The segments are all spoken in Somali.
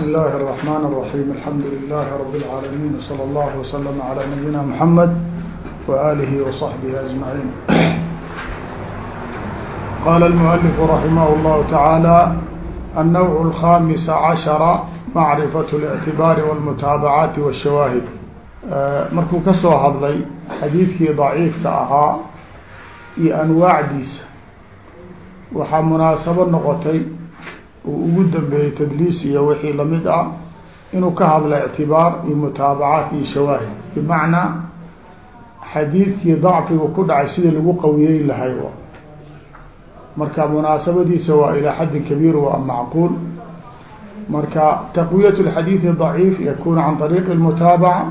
بسم الله الرحمن الرحيم الحمد لله رب العالمين وصلى الله وسلم على نبينا محمد وآله وصحبه أجمعين قال المؤلف رحمه الله تعالى النوع الخامس عشر معرفة الاعتبار والمتابعات والشواهد markuu ka soo hadlay xadiidkii daciifka ahaa iyo anwaacdiisa waxaa munaasabo noqotay uu ugu dambeeyey tadliis iyo wixii lamid ah inuu ka hadla ictibaar iyo mutaabacaat iyo shawaahid bimacnaa xadiidkii dacfiga ku dhacay sidii lagu qawiyeyn lahay marka munaasabadiisa waa ilaa xaddin kabiir waa macquul marka taqwiyat اxadiiث ضaciif yakun can طariiq الmutaabaca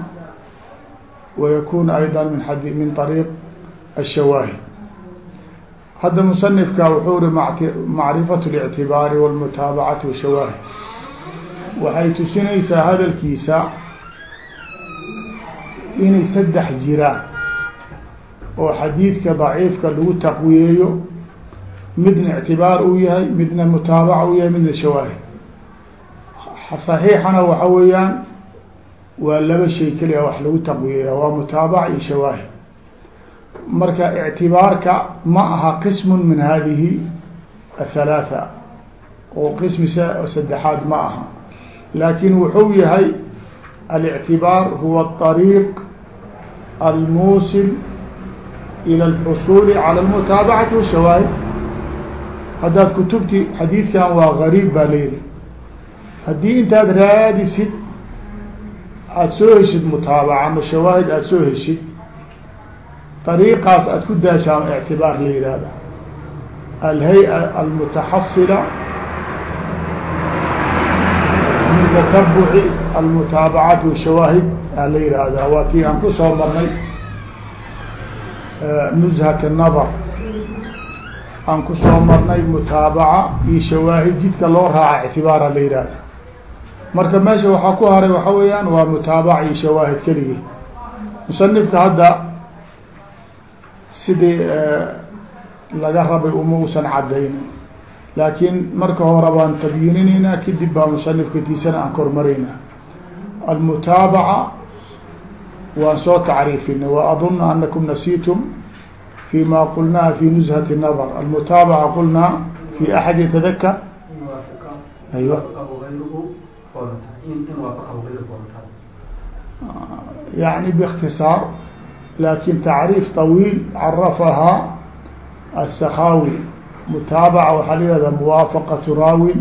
وykun ayضا min min طariiq الshawaahid hadda musanifka wuxuu ri macrifatu اlictibaari walmutaabacatu shawaahid. Waxay tusinaysaa hadalkiisa inay saddex jiraan oo xadiidka daciifka lagu taqwiyeeyo. Midna ictibaar uu yahay midna mutaabaca uu yahay midna shawaahid. Saxiixana waxa weeyaan waa laba shay keliya wax lagu taqwiyeeya waa mutaabaca iyo shawaahid marka اctibaarka ma aha qism min hadihi athalaatha oo qismi saddexaad ma aha laakin wuxuu yahay الاctibaar huwa الطariiq almuusil ilى اlxusul calى اlmutaabacati washawaahid haddaad kutubti xadiidkan waa gariib baa leyihi haddii intaad raadisid aada soo heshid mutaabaca ama shawaahid aada soo heshid طariiqaas aada ku daashaan اctibaar la yihahda alhay-a almutaxasila min tatabuci almutaabacaat washawaahid aa la yihahda waa kii aan ku soo marnay nuzhat الnadr aan ku soo marnay mutaabaca iyo shawaahid jidka loo raaca اctibaara la yihahda marka meesha waxaa ku haray waxa weeyaan waa mutaabaca iyo shawaahid keligii musanifka hadda sidii eh, laga rabay uma usan cadaynin laakiin marka hore baan tabyiininaynaa kadib baa musanifkatiisana aan kormaraynaa. Almutaabaca waan soo tacriifinay waadun anakum nasiitum fi ma qulnaha fi nuzhat nadr almutaabaca qulnaa fi axad yatadakar aywa. Yani bاktisaar لكن تعريف طويل عرفها السخاوي متابعة waxaa l hahda موافقة راawi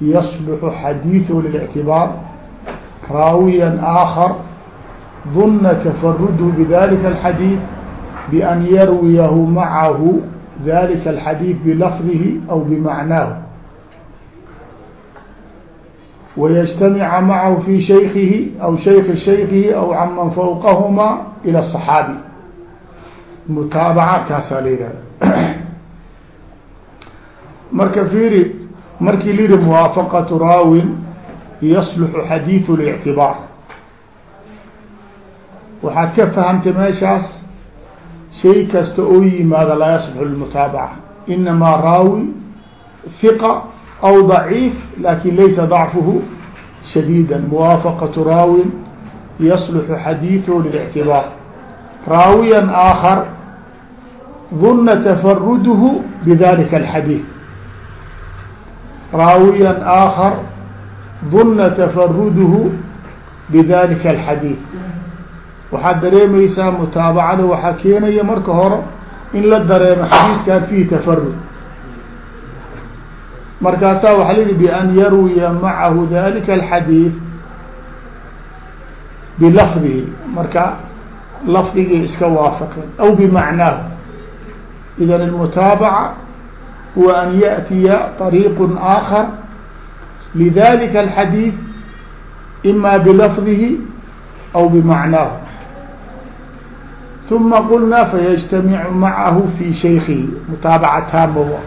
يصلح حديثه للاعتبار راaويا آخر ظن تفرده بذلك الحديث بأن يرويه معه ذلك الحديث بلفظه أو بمعناه ويجتمع معه في شيخه أو شيخ شيخه أو عمن فوقهما إلى الصحاaبي متaaبعة kaasaa la yihahda marka فيri markii l yihi موافقة راaوin يصلح حديث الاعتباar waxaad ka فahمtay meeshaas شhay kasta oo yimaada laa يصلح للمتaaبعة إنmaa raaوي ثقة أو ضعيف لكن ليس ضعفه شديدا موافقة راو يصلح حديثه للاعتبار راويا آخر ظن تفرده بذلك الحديث راويا آخر ظن تفرده بذلك الحديث waxaad dareemaysaa mutaabacada waxaa keenaya marka hore in la dareemo xadiidkan fihi tafarud markaasaa waxa layihi بأn yarwiya macahu dalika الxadيiث bilafdihi marka lafdigii iska waafaqeen aw bmacnaahu idan الmutaabaca huwa an yaأtiya طariiq آakar lidalika الxadيiث ima bilafdihi aw bmacnaahu ثuma qulna fayجtamic macahu fi shaykihi mutaabaca taamo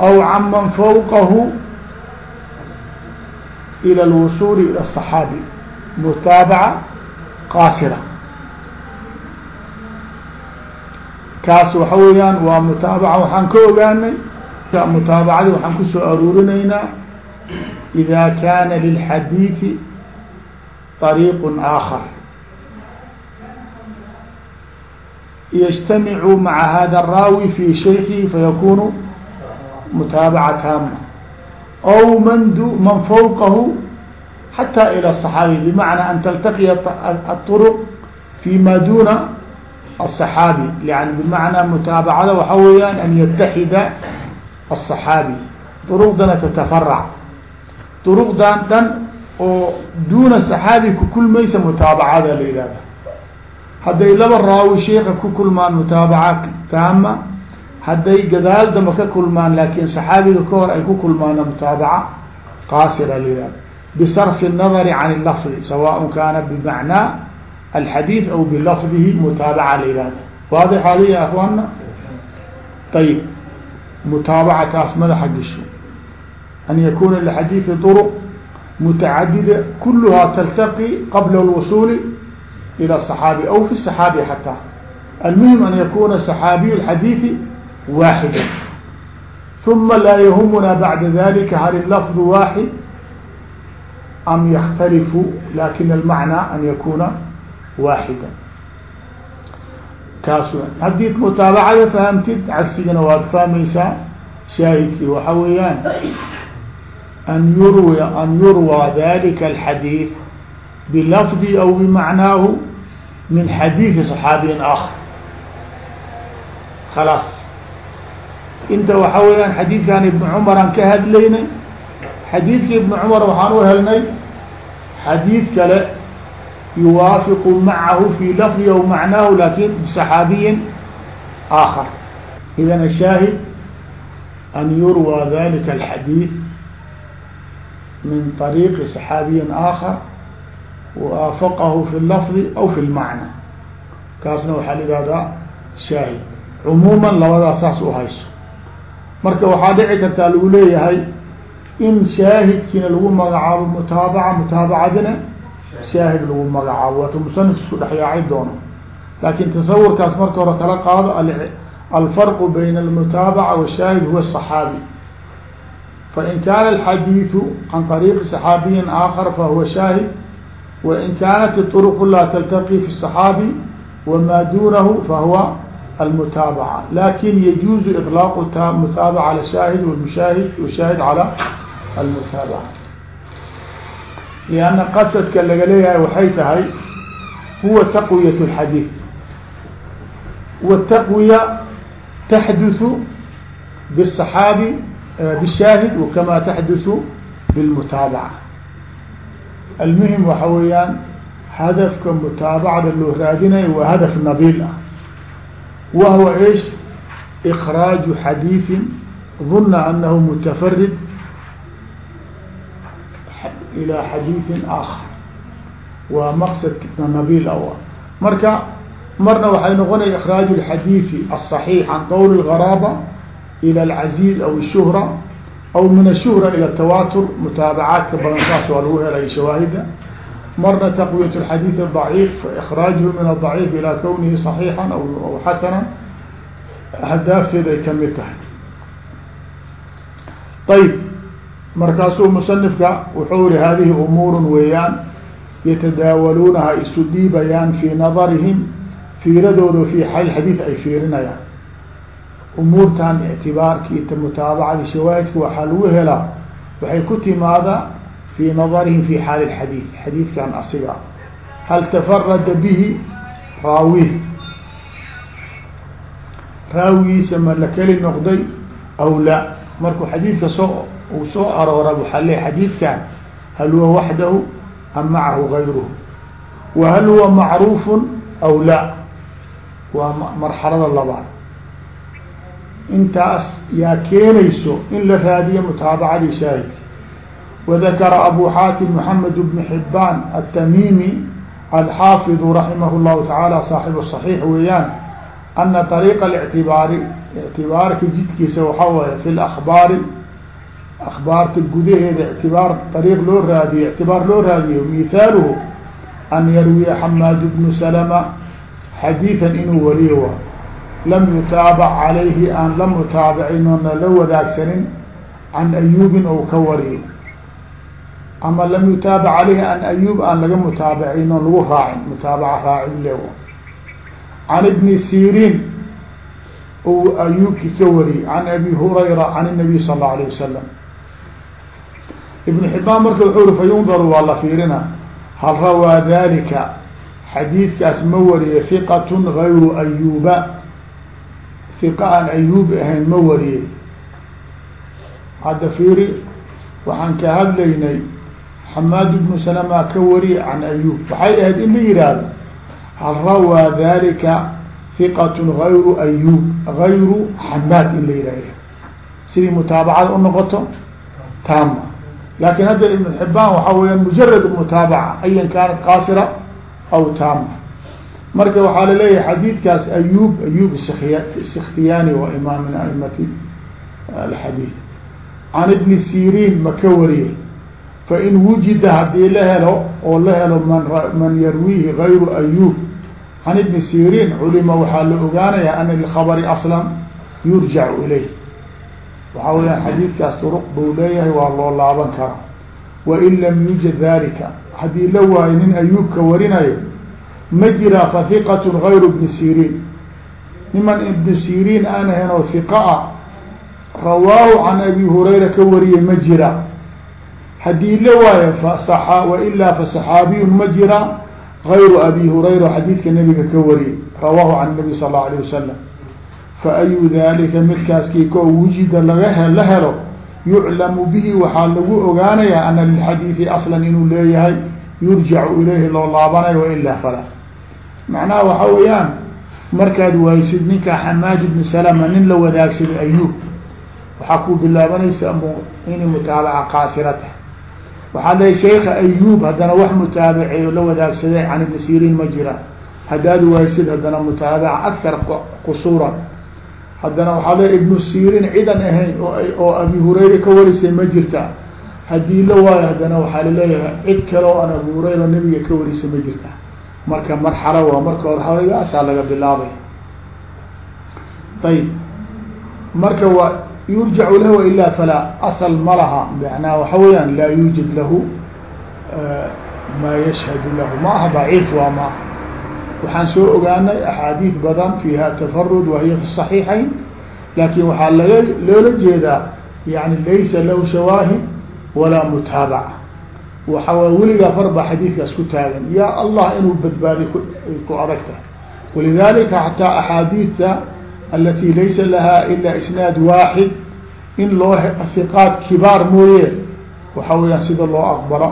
أو عمن فوقه إلى الوصول إلى الصحاaبي متaaبعة qاaصرة kaas waxa weeyaan waa mutaabaca waxaan ka ogaanay mutaabacadii waxaan kusoo aruurinaynaa إذا كان للحديث طريق آخر يجتمع مع هذا الراوي في شيخه فيكون متابعة تامة أو من دو من فوقه حتى إلى الصحابي بمعنى أن تلتقي الطرق فيما دون الصحابي يعني بمعنى متابعة وحويا أن يتحد الصحابي طرقدنا تتفرع طرقدان دن oo duuna saxaabi ku kulmaysa mutaabacada la yihahda hadday laba raawi sheika ku kulmaan mutaabaca taama hadday gadaal damba ka kulmaan laakin saxaabiga ka hor ay ku kulmaana mutaabaca qaasira la yihahda bisarfi الnadari can اlafdi sawaء kana bimacnaa alxadiid aw bilafdihi mutaabaca la yihahda waadix hada ya akwaana ayib mutaabaca taas madaxa gesho an yakuna lxadiidi طرق متعددة كلها تلتقي قبل الوصول إلى الصحابي أو في الصحابي حتى المهم أن يكون صحابي الحديث واحدا ثم لا يهمنا بعد ذلك هل اللفظ واحد am yakhtalifu laakiin almacnaa an yakuna waaxida kaas haddii mutaabacada fahamtid cagsigana waad fahmaysaa shaahidkii waxa weeyaan an yurw an yurwa dalika alxadiid bilafdi aw bimacnaahu min xadiidi صaxaabiyin akar khalaas inta waxa weeyaan xadiidkan ibn cumar aan ka hadlaynay xadiidka ibn cumar waxaan u helnay xadiid kale yuwaafiqu macahu fi lafdi aw macnaahu laakiin bisaxaabiyin aakar idan ashaahid an yurwa dalika alxadiid min طariiqi saxaabiyin aakar waafaqahu fi lafdi aw fi lmacna. Kaasna waxaa la ihahdaa shaahid. Cumuuman labadaas saas u hayso. Marka waxaa dhici kartaa lagu leeyahay in shaahidkiina lagu magacaabo mutaabaca mutaabacadina shaahid lagu magacaabo waata musanif isku dhexyaaci doono laakin tasawurkaas marka hore kala qaado alfarqu bayna almutaabaca washaahid huwa الصxaabi فإن كان الحديث عن طريق صحابي آخر فهو شاهد وإن كانت الطرق كلها تلتقي في الصحابي وما دونه فهو المتابعة لكن يجوز إطلاق المتابعة على الشاهد والمشاهد والشاهد على المتابعة لأن قصدك لga leeyahay waxay tahay هو تقوية الحديث والتقوية تحدث بالصحابي بالشاهد وكما تحدث بالمتابعة المهم waxa weeyaan hadفka متاaبعda loo raadinay waa hadف نaبيل ah وهو ايش إkراaج حadيiث ظن أنه متفرد إلى حadيiث آخر waa مqصد نaبيل a marka marna waxay noqonaya إkراaج الحadيiث الصحيح عن qول الغرابة ilى العزيز aw الشهرة aw min الشهرة ilى التwاtر mutaabacaadka badan saas waa lagu helay shawaahida marna تqوية الحadيث الضعيف فإkراaجه min الضعيف ilى kwnihi صحيiحا aw xasنا hadaafteeda ay kamid tahay ayb markaasuu musanifka wuxuu yihi hadihi umuurun weeyaan yatadaawaluunaha isu dhiibayaan fii nadarihim fiiradooda fi xadiid ay fiirinayaan. Umuurtan ictibaarki ita mutaabacadi shawaahidka waxaa lagu helaa waxay ku timaadaa fii nadarihim fi xaali lxadiid xadiidkan asiga. Hal tafarada bihi raawih raawigiisa ma la keli noqday aw la. Markuu xadiidka soo uu soo aroora waxaa leey xadiidkan hal huwa waxdahu am macahu gayruhu wa hal huwa macruuf aw la waa marxalada labaad intaas yaa keenayso in la raadiyo mutaabacadii shaahidka wadakara abu xaatim maxamed bn xibaan atamimi alxaafiظu raximah اllahu tacaala saaxibu صaxiix weeyaan ana طariiqa اctibaari ictibaarka jidkiisa waxaa waye fi lakbaari akhbaarta gudaheeda ictibaar ariiq loo raadiyo ictibaar loo raadiyo mihaaluhu an yarwiya xamaad bnu salama xadiidan inuu wariyo wa lam yutaabac calayhi aan la mutaabacin oona la wadaagsanin can ayuubin ou ka wariyo ama lam yutaabac calayhi an ayuub aan laga mutaabacin oon lagu raacin mutaabaca raacin lew can ibni siriin ou ayuubki ka wariye can abi hurayra can inabiy sala alla alayh wasalam ibn xibaan marka wuxuu uri fayundaru waa la fiirina. Hal rawaa dalika xadiidkaas ma wariye hiqat gayru ayuba hiqa aan ayuub ahayn ma wariyey. Hadda fiiri waxaan ka hadlaynay xamaad ibnu salama ka wariye can ayub waxay ahayd in la yihahdo hal rawaa dalika hiqat gayru ayub gayru xamaad in la yihahdo sidii mutaabacada unoqoto taama laakiin hadda ibn xibaan waxaa weeyaan mujarad mutaabaca ayan kaanat qaasira aw taama. Marka waxaa la leeyahay xadiidkaas ayub ayub sikhtiyani waa imaam min aimati alxadiid. Can ibni sirin ma ka wariyey fain wujida haddii la helo oo la helo man man yarwiihi gayru ayub can ibni sirin culima waxaa la ogaanaya ana lilkhabari aslan yurjacu ilayh waxaa weyaan xadiidkaas turuq buu leeyahay waa loo laaban karaa. Wain lam yujad dalika haddii la waayo nin ayuubka warinayo ma jiraa fahiqatun gayru ibni siriin. Niman ibnu siriin aan ahayn oo hiqa ah rawaahu can abi hurayra ka wariya ma jiraa haddii la waayo fa wailaa fasaxaabiyun ma jiraa gayru abi hurayra xadiidka nabiga ka wariye rawaahu can nabi sal allau alayh wasalam faayu dalika midkaaskii ko wujida laga la helo yuclamu bihi waxaa lagu ogaanayaa ana lilxadiidi aslan inuu leeyahay yurjacu ilayhi loo laabanayo wailaa fala macnaha waxa weeyaan markaad waysid ninka xamaad ibni salama nin la wadaagsaday ayub waxaa ku bilaabanaysa inay mutaabaca qaasira tahay waxaa lehay sheika ayub haddana wax mutaabaceeyo la wadaagsaday can ibni sirin ma jira. Haddaad waysid haddana mutaabaca akar qusuura haddana waxaa le ibnu sirin cidan ahayn oo abi hurayra ka warisay ma jirta. Haddii la waayo haddana waxaa la leeyahay cid kale oo aan abu hurayra nabiga ka warisay ma jirta. Marka marxalo waa marka hore hawigaasaa laga bilaabay. Ayib marka waa yurjacu lahu ilaa falaa asal ma laha. Macnaha waxa weeyaan laa yuujad lahu maa yashhadu lahu. Ma aha daciif waa ma waxaan soo ogaanay axaadiid badan fiiha tafarud wahiya fi صaxiixayn laakin waxaa laga loola jeedaa yani laysa lahu shawaahid walaa mutaabaca waxa way weligaa farba xadiidkaas ku taagan. Ya allah inuu badbaadi ku adag tahay walidalika xataa axaadiidta alati laysa laha ila isnaad waaxid in loo hiqaad kibaar mooye waxa weeyaan sida loo aqbalo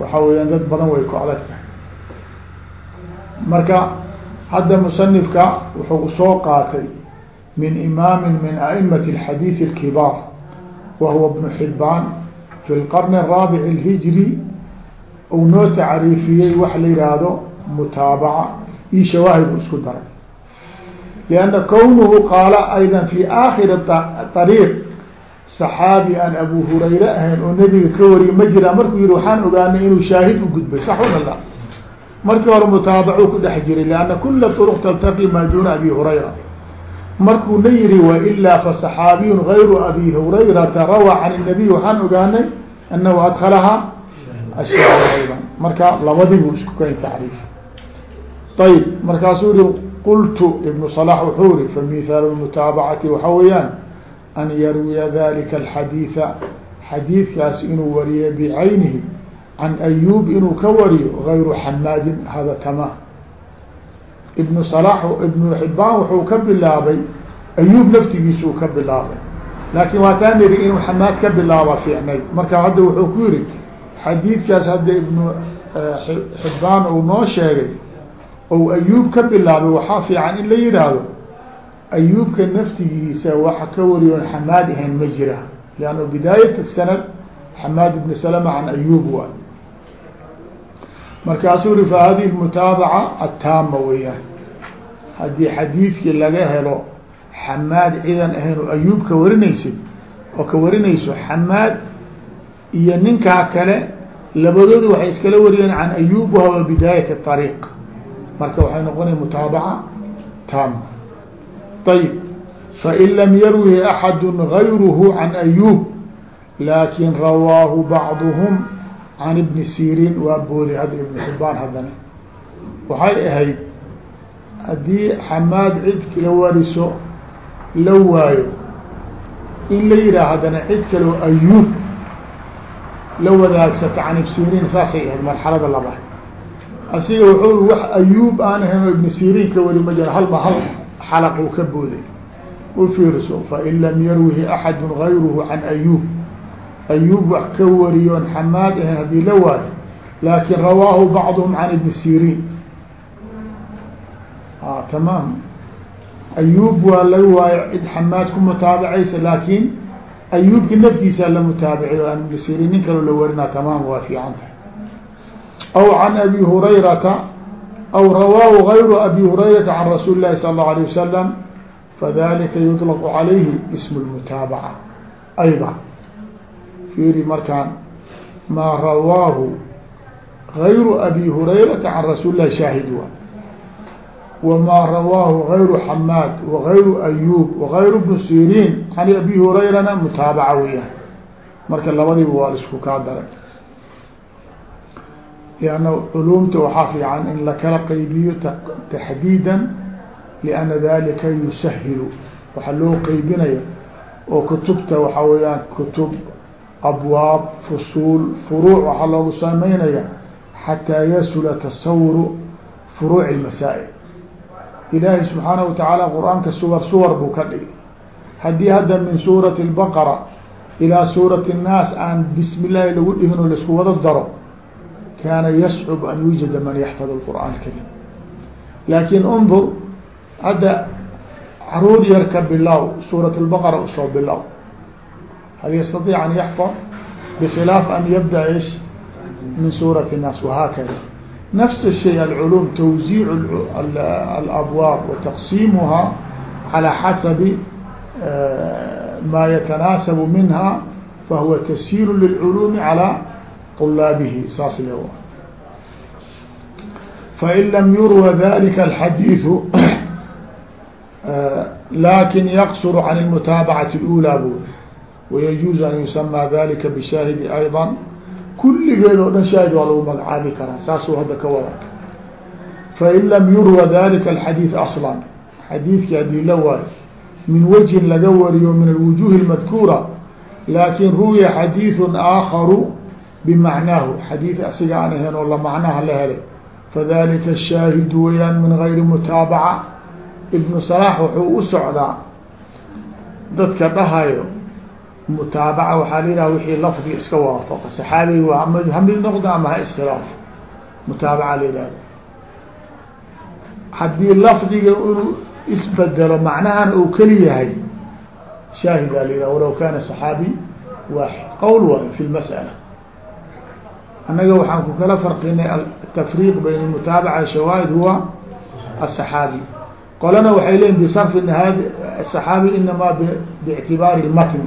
waxa weeyaan dad badan way ku adag tahay marka hadda musanifka wuxuu soo qaatay min imaami min aimati اlxadiid اlkibaar wa huwa bnu xibaan fi lqarni الraabic اlhijri uu noo tacriifiyey wax la yihaahdo mutaabaca iyo shawaahid u isku daray lianna kownuhu qaala ayda fi aakhiri ariiq saxaabi aan abu hurayre ahayn oo nebiga ka wariye ma jiraa markuu yihi waxaan ogaanay inuu shaahid u gudbay sax wala markii hore mutaabacu ku dhex jiray lianna kula turuq taltaqi maa duuna abi hurayra markuu na yihi wailaa fasaxaabiyun gayru abi hurayrata rawaa can الnabiy waxaan ogaanay anahu adkalaha ashar ayda marka labadii buu isku keen tacriif ayb markaasuu yihi qultu ibnu صlaح wuxuu ri famithaalu mutaabacati waxa weeyaan an yarwiya dalika alxadiida xadiidkaas inuu wariye bicaynihi can ayub inuu ka wariyo gayru xamaadin hada tamaam ibnu صlaح ibnu xibaan wuxuu ka bilaabay ayub naftigiisuu ka bilaabay laakin waataan yihi inuu xamaad ka bilaaba fiicnay marka hadda wuxuu ku yihi xadiidkaas hadda ibnu xibaan uu noo sheegay ou ayuub ka bilaabay waxaa fiican in la yihaahdo ayuubka naftigiisa waxa ka wariyoon xamaad ahayn ma jira lanno bidaayat sanad xamaad ibn salama can waay markaasuu ri fa hadihi mutaabaca ataama weeyaan. Haddii xadiidkii laga helo xamaad cidan ahayn oo ayuub ka warinaysid oo ka warinayso xamaad iyo ninkaa kale labadoodu waxay iskala wariyeen can ayub wahuwa bidaayat ariiq marka waxay noqonaya mutaabaca taama ayib fain lam yarwihi axadu gayruhu can ayub laakin rawaahu bacduhum can ibni sirin waa booday hadda ibn xibaan haddana waxay ahayd haddii xamaad cid la wariso la waayo in la yihaah haddana cid kaleo ayuub la wadaagsata can ibn sirin saasay ahayd marxalada labaad asiga wuxuu wax ayuub aan ahayn oo ibn sirin ka wari ma jira halba hal xalaq uu ka booday u fiirso fain lam yarwihi axadu gayruhu can ayuub ayuub wax ka wariyoon xamaad ahayn haddii la waayo laakin rawaahu bacduhum can ibni siriin tamaam ayuub waa laga waayo cid xamaad ku mutaabacaysa laakiin ayuubka naftiisaa la mutaabiciy an ibni siriin nin kaloo la warinaa tamaam waa fiican tahay aw can abi hurayrata aw rawaahu gayru abi hurayrata can rasuuli lahi sala allahu alayh wasalam fadalika yuطlaqu calayhi ismu lmutaabaca ayda fiiri markaan maa rawaahu gayru abi hurayrata can rasuuli lahi shaahid wa. Wamaa rawaahu gayru xamaad wagayru ayuub wagayru bnu sirin can abi hurayrana mutaabaca weyaan marka labadiiba waa isku kaa daray. Lianna culumta waxaa fiican in lakala qeybiyo taxdiidan lianna dalika yusahilu. Waxaa loo qeybinaya oo kutubta waxaa weeyaan kutub abwaab fusuul furuuc waxaa loogu sameynaya xataa yasula tasawuru furuuci ilmasaa'il ilaahay subxaanahu watacaala qur'aanka suwar suwar buu ka dhigay haddii hadda min suurati albaqara ilaa suurati annaas aan bismi illaahi lagu dhihinoo la isku wada daro kaana yascub an yuujada man yaxfadu alqur'aan alkarim laakiin undur hadda carruur yarka bilow suurat albaqara u soo bilow hal yastaiic an yaxfad bkhilaaf an yabda ish min suurati الnaas wahaakada nafs الshay alculum twziic alabwaab wataqsiimuha calى xasabi ma yatanaasabu minha fahuwa tashiil lilculuumi calى طulaabihi saas le fain lam yurwa dalika alxadiiثu lakin yaqsur can اlmutaabacati اlأulى bu wayajuuzu an yusamaa dalika bishaahidi aydan kulligeed oo dhan shaahid waa lagu magacaabi karaa saasuu hadda ka wada fain lam yurwa dalika alxadiid aslan xadiidkii haddii la waayo min wajhin laga wariyo min alwujuuhi almadkuura laakin ruwiya xadiidun aakaru bimacnaahu xadiid asiga aan ahayn oo la macnaha la helay fadalika ashaahidu weyaan min gayri mutaabaca ibnu salaax wuxuu u socdaa dadka dhahayo mutaabaca waxaa la yidhaha wixii lafdiga iska waafaqa saxaabiga waa ama hamid noqda ama ha iskhilaafo mutaabaca la yidhahdo haddii lafdiga inuu isbedelo macnahana uu keli yahay shaahidaa la yidhaha walaw kaana saxaabi waaxid. Qowl wa fi lmas'ala annaga waxaan ku kala farqinay atafriiq bayn mutaabaca shawaahid huwa asaxaabi qolana waxay leeyiin bisarfi had asaxaabi inamaa bictibaari lmatn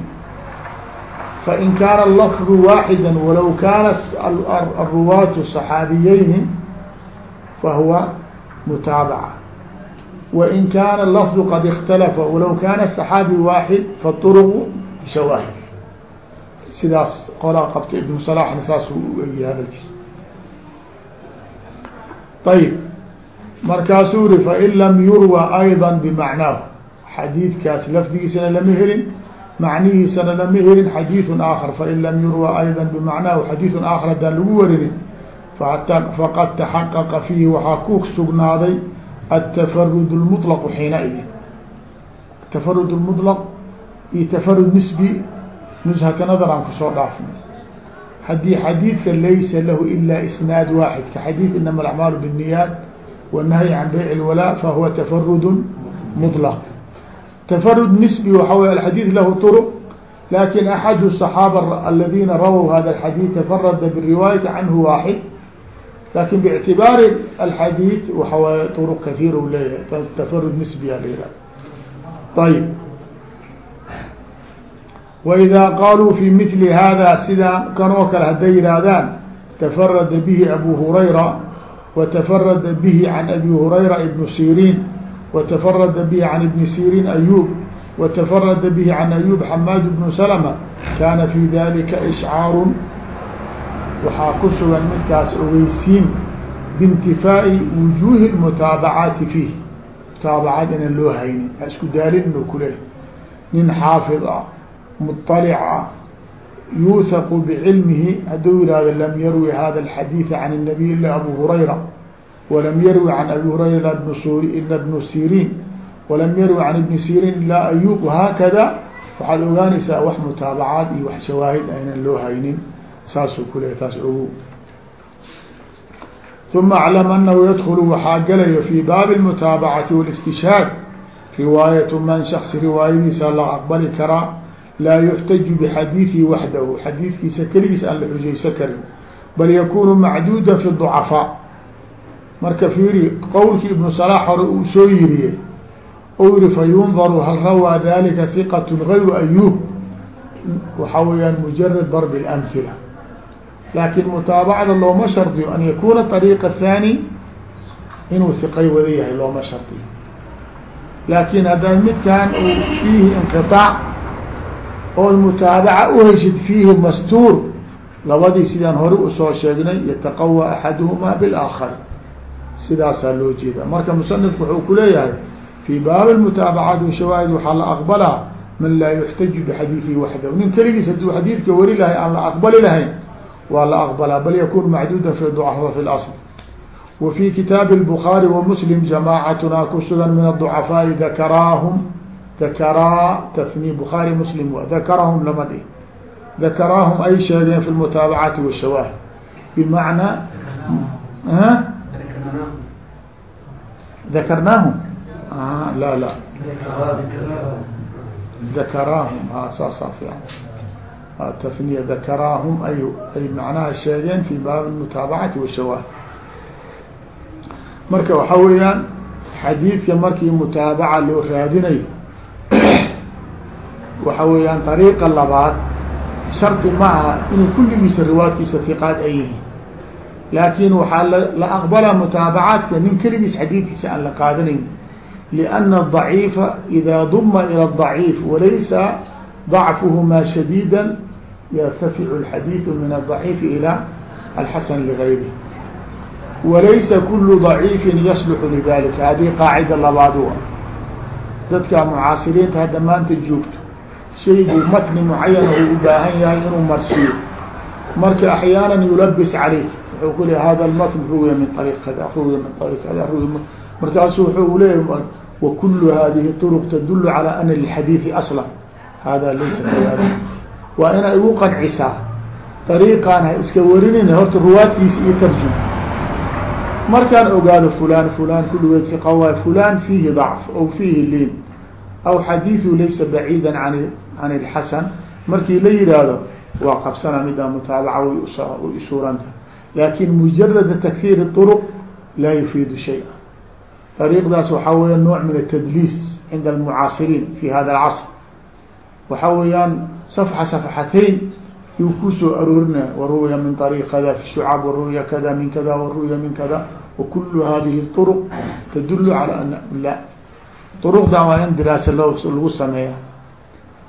fain kaana lafdu waaxida walaw kaana aruwaatu صaxaabiyeyni fahuwa mutaabaca wain kaana lafdu qad اkhtalafa walaw kaana صaxaabi waaxid faطurqu shawaahid sidaas qolaa qabta ibnu salaxna saas u egiya hadalkiisa ayib markaasuu yihi fain lam yurwa ayضa bimacnaahu xadiidkaas lafdigiisana lama helin macnihiisana lama helin xadiiثu aakhar fain lam yurwa ayضa bimacnaahu xadiiثu aakhar haddaan lagu warinin faqad taxaqaqa fiihi waxaa ku sugnaaday atafarud اlmuطlaqu xiinaidi tafarud اlmuطlaq iyo tafarud nisbi nushaka nadar aan kusoo dhaafnay haddii xadiidka laysa lahu ila isnaad waaxid ka xadiid inama alacmaalu bالniyaat والنهي عن بيع الولاء فهو تفرد مطلق تفرد نسبي وحول الحديث له طرق لكن أحد الصحابة الذين رووا هذا الحديث تفرد بالرواية عنه واحد لكن باعتبار الحديث وحول طرق كثير وليه تفرد نسبي عليه طيب وإذا قالوا في مثل هذا سدا كانوا كالهدي هذان تفرد به أبو هريرة وتفرد به عن أبي هريرة بن سيرين وتفرد به عن ابن سيرين أيوب وتفرد به عن أيوب حماد بن سلمة كان في ذلك إشعار waxaa ku sugan midkaas ogeysiin biintifaa'i wujuuhi mutaabacaati fiih mutaabacaad inaan loo haynin ha isku daalin inuu kuleehay nin xaafid ah muطalic ah yuuhaqu bicilmihi hadduu yihahdo lam yarwi hada alxadiida can الnabiy ila abu hurayra walam yarwi can abi hurayra ila bnu sirin walam yarwi can ibni sirin ila ayub haakada waxaad ogaanaysaa wax mutaabacaad iyo wax shawaahid aynan loo haynin saasuu kuleeyahy taas ogu uma aclam anahu yadkulu waxaa galaya fi baabi اlmutaabacati wاlاstishhaad riwaayatu man shaksi riwaayadiisa la aqbali karaa laa yuxtaju bixadiidihi waxdahu xadiidkiisa keligiis aan la xujaysan karin bal yakunu macduuda fi ضucafaa marka fiiri qowlkii ibnu salaax hore uu soo yiriyey ou yihi fayundaru hal rawaa dalika hiqat gayru ayub waxaa weeyaan mujarad darb اlamhila laakin mutaabacada looma shardiyo an yakuna طariiqa thani inuu hiqay wada yahay looma shardiyo laakin haddaad midkan uu fiihi inqiطaac ood mutaabaca uheshid fiihi mastuur labadii sidaan hore usoo sheegnay yataqawى axaduhma biاlآakar sidaasaa loo jeeda marka musanifku wuxuu kuleeyahay fii baabi mutaabacaat washawaahid waxaa la aqbalaa man laa yuxtaju bixadiidihi waxdahu nin keligiis hadduu xadiidka wari lahay aan la aqbali lahayn waa la aqbalaa bal yakun macduuda fi ducafa fi اlasl wa fi kitaabi الbukhaari wa muslim jamaacatuna ku sugan min aducafaaءi dakaraahum dakaraa tafni bukhaari muslim dakarahum lama dhih dakaraahum ay sheegeen fi lmutaabacaati washawaahid bimacnaa dakarnaahum la la dakaraahum saasaa fiican tafniya dakaraahum ay ay macnaha sheegeen fi baabi mutaabacati washawaahid marka waxaa weeyaan xadiidka markii mutaabaca loo raadinayo waxa weeyaan dariiqa labaad shardi ma aha inuu kulligiisa riwaadkiisa hiqaad ay yihiin laakin waxaa la aqbalaa mutaabacaadka nin keligiis xadiidkiisa aan la qaadanayn liأna الضaciifa ida duma ilى الضaciif walaysa ضacfuhmaa shadيida yartaficu الxadiiثu min الضaciifi ilى alxasan ligayri walaysa kulu ضaciifi yaslxu lidalika hadihi qaacida labaad wa dadka mucaasiriinta hadda maanta joogto shaygu matni mucayan uu u baahan yahay inuu marsiyo marka axyaana yulabis caleyk wuxuu ku leey hada lmatn ruwiya min ariiq kada ruwiya min ariiq kada ruwiya markaasu wuxuu leeyahy wakulu hadihi طرق tadul calى ana lxadiiثi asla hada laysa kadalik waa inaa igu qancisaa ariiqaan ha iska warinin horta ruwaadkiisa iyo tarjum markaan ogaado fulan fulan kulligeed fiqa waay fulan fiihi ضacf aw fiihi liin aw xadiiثu laysa baciida an can اlxasan markii la yihaahdo waa qabsana midaa mutaabaca way isuuranta laakin mujarada takfiir طrq laa yufiidu shaya ariiqdaas waxaa weya nooc min atadliis cinda almucaasiriin fi hada alcasr waxaa weeyaan safxa safxatayn yuu ku soo aroorinaya waruya min ariq kada fi shucab waruya kada min kada waruya min kada wakulu hadihi طrq tadulu ala ana la ruqdan waa in diraasa lagu sameeya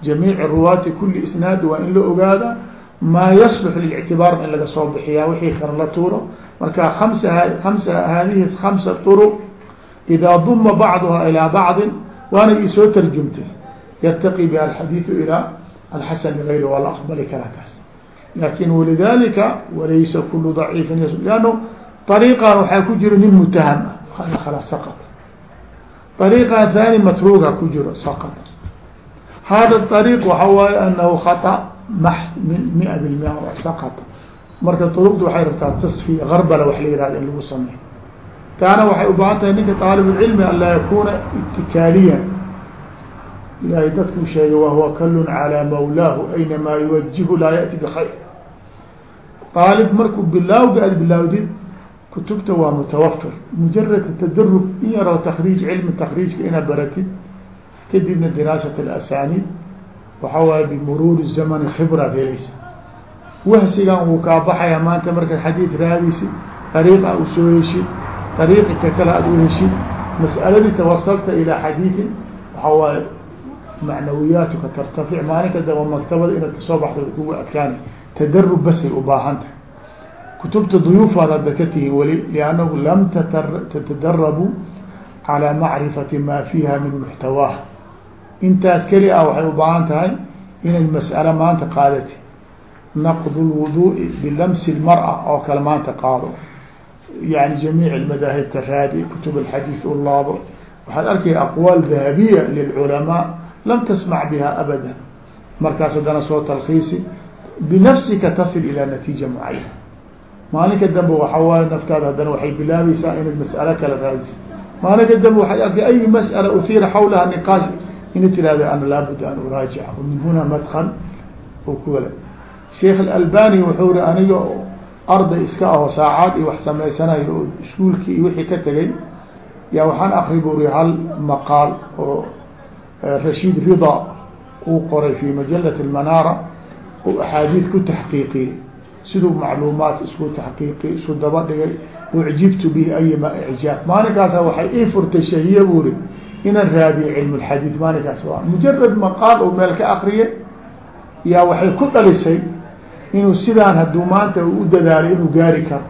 jamiic ruwaati kuli isnaad waa in la ogaada maa yaصلح للاctibaar in laga soo bixiya wixii kale la tuuro marka amsa amsa hadihi خamسa طرق إda duma bacduha ilىa bacdi waana isoo tarjumtay yartaqi biha alxadiiثu ilى alxasan غayri waa la aqbali karaa taas lakin walidalika walaysa kulu ضaciifin lanno طariiqan waxaa ku jiro nin mutaham ah hada kala saqط طariiqan thani matruuga ku jiro saqط hada طariiq waxa waaye anahu khaطأ max mia bilmia san qaata marka duruqda waxay rabtaa tasfiya garbala wax la yihahda in lagu sameeyo. Taana waxay u baahan tahay ninka aalibulcilmi an laa yakuuna itikaaliyan ilaahay dadkuu sheegay wahuwa kalun calaa mawlaahu aynamaa yuwajihu laa yati bikayr aalib markuu bilaawga aad bilaawdid kutubta waa mutawafir mujarada tadarug in yaroo takriij cilmi takriijka inaad baratid kadibna diraasat alasaniid waxa waaye bimuruuri zamani khibraad helaysa wahsigan wuu kaa baxaya maanta markaad xadiid raadaysid ariiqa u soo heshid ariiqi ka kale aad u heshid mas'aladii tawasalta ilaa xadiidin waxa waaye macnawiyaatuka tartafic maalinka daba maktabada inaad ka soo baxdo kugu adkaani tadarub basay ubaahan tahay. Kutubta duyuufaad hadda ka tihi weli liannahu lam tatadarabu calى macrifati ma fiiha min muxtawaah intaas keli ah waxay u baahan tahay inayd mas'alo maanta qaadati naqdu lwuduu'i bilamsi lmara oo kale maanta qaado. Yani jamiic madaahibta raadi kutub alxadiis u waxaad arkaya aqwaal dahabiya lilculamaa lam tasmac biha abada markaas haddana soo talkhiisi binafsika tasil ilaa natiija mucayana. Maalinka dambe waxaa waaye naftaada haddana waxay bilaabaysaa inayd mas'alo kale raadis. Maalinka dambe waxay arkay ay mas'ala uhiira xawlaha niqaash ina tirahda ana laabudda an uraajica min huna madkl oo kuwala sheikh alalbani wuxuu ri aniga arday iska aho saacaad iyo wax samaysanayo oo iskuulkii iyo wixii ka tegay yaa waxaan akri bu ri hal maqaal oo rashiid rida uu qoray fi majalat almanaara oo axaadiid ku taxqiiqiyey siduu macluumaat isku taxqiiqi isu daba dhigay ucjibtu bihi ayma icjaab maalinkaasa waxay ii furtay shahiye buri inaan raadiyo cilm lxadiid maalinkaas waa. Mujarad maqaal oo meel ka akriye yaa waxay ku dhalisay inuu sidaan hadduu maanta u dadaalay inuu gaari karo.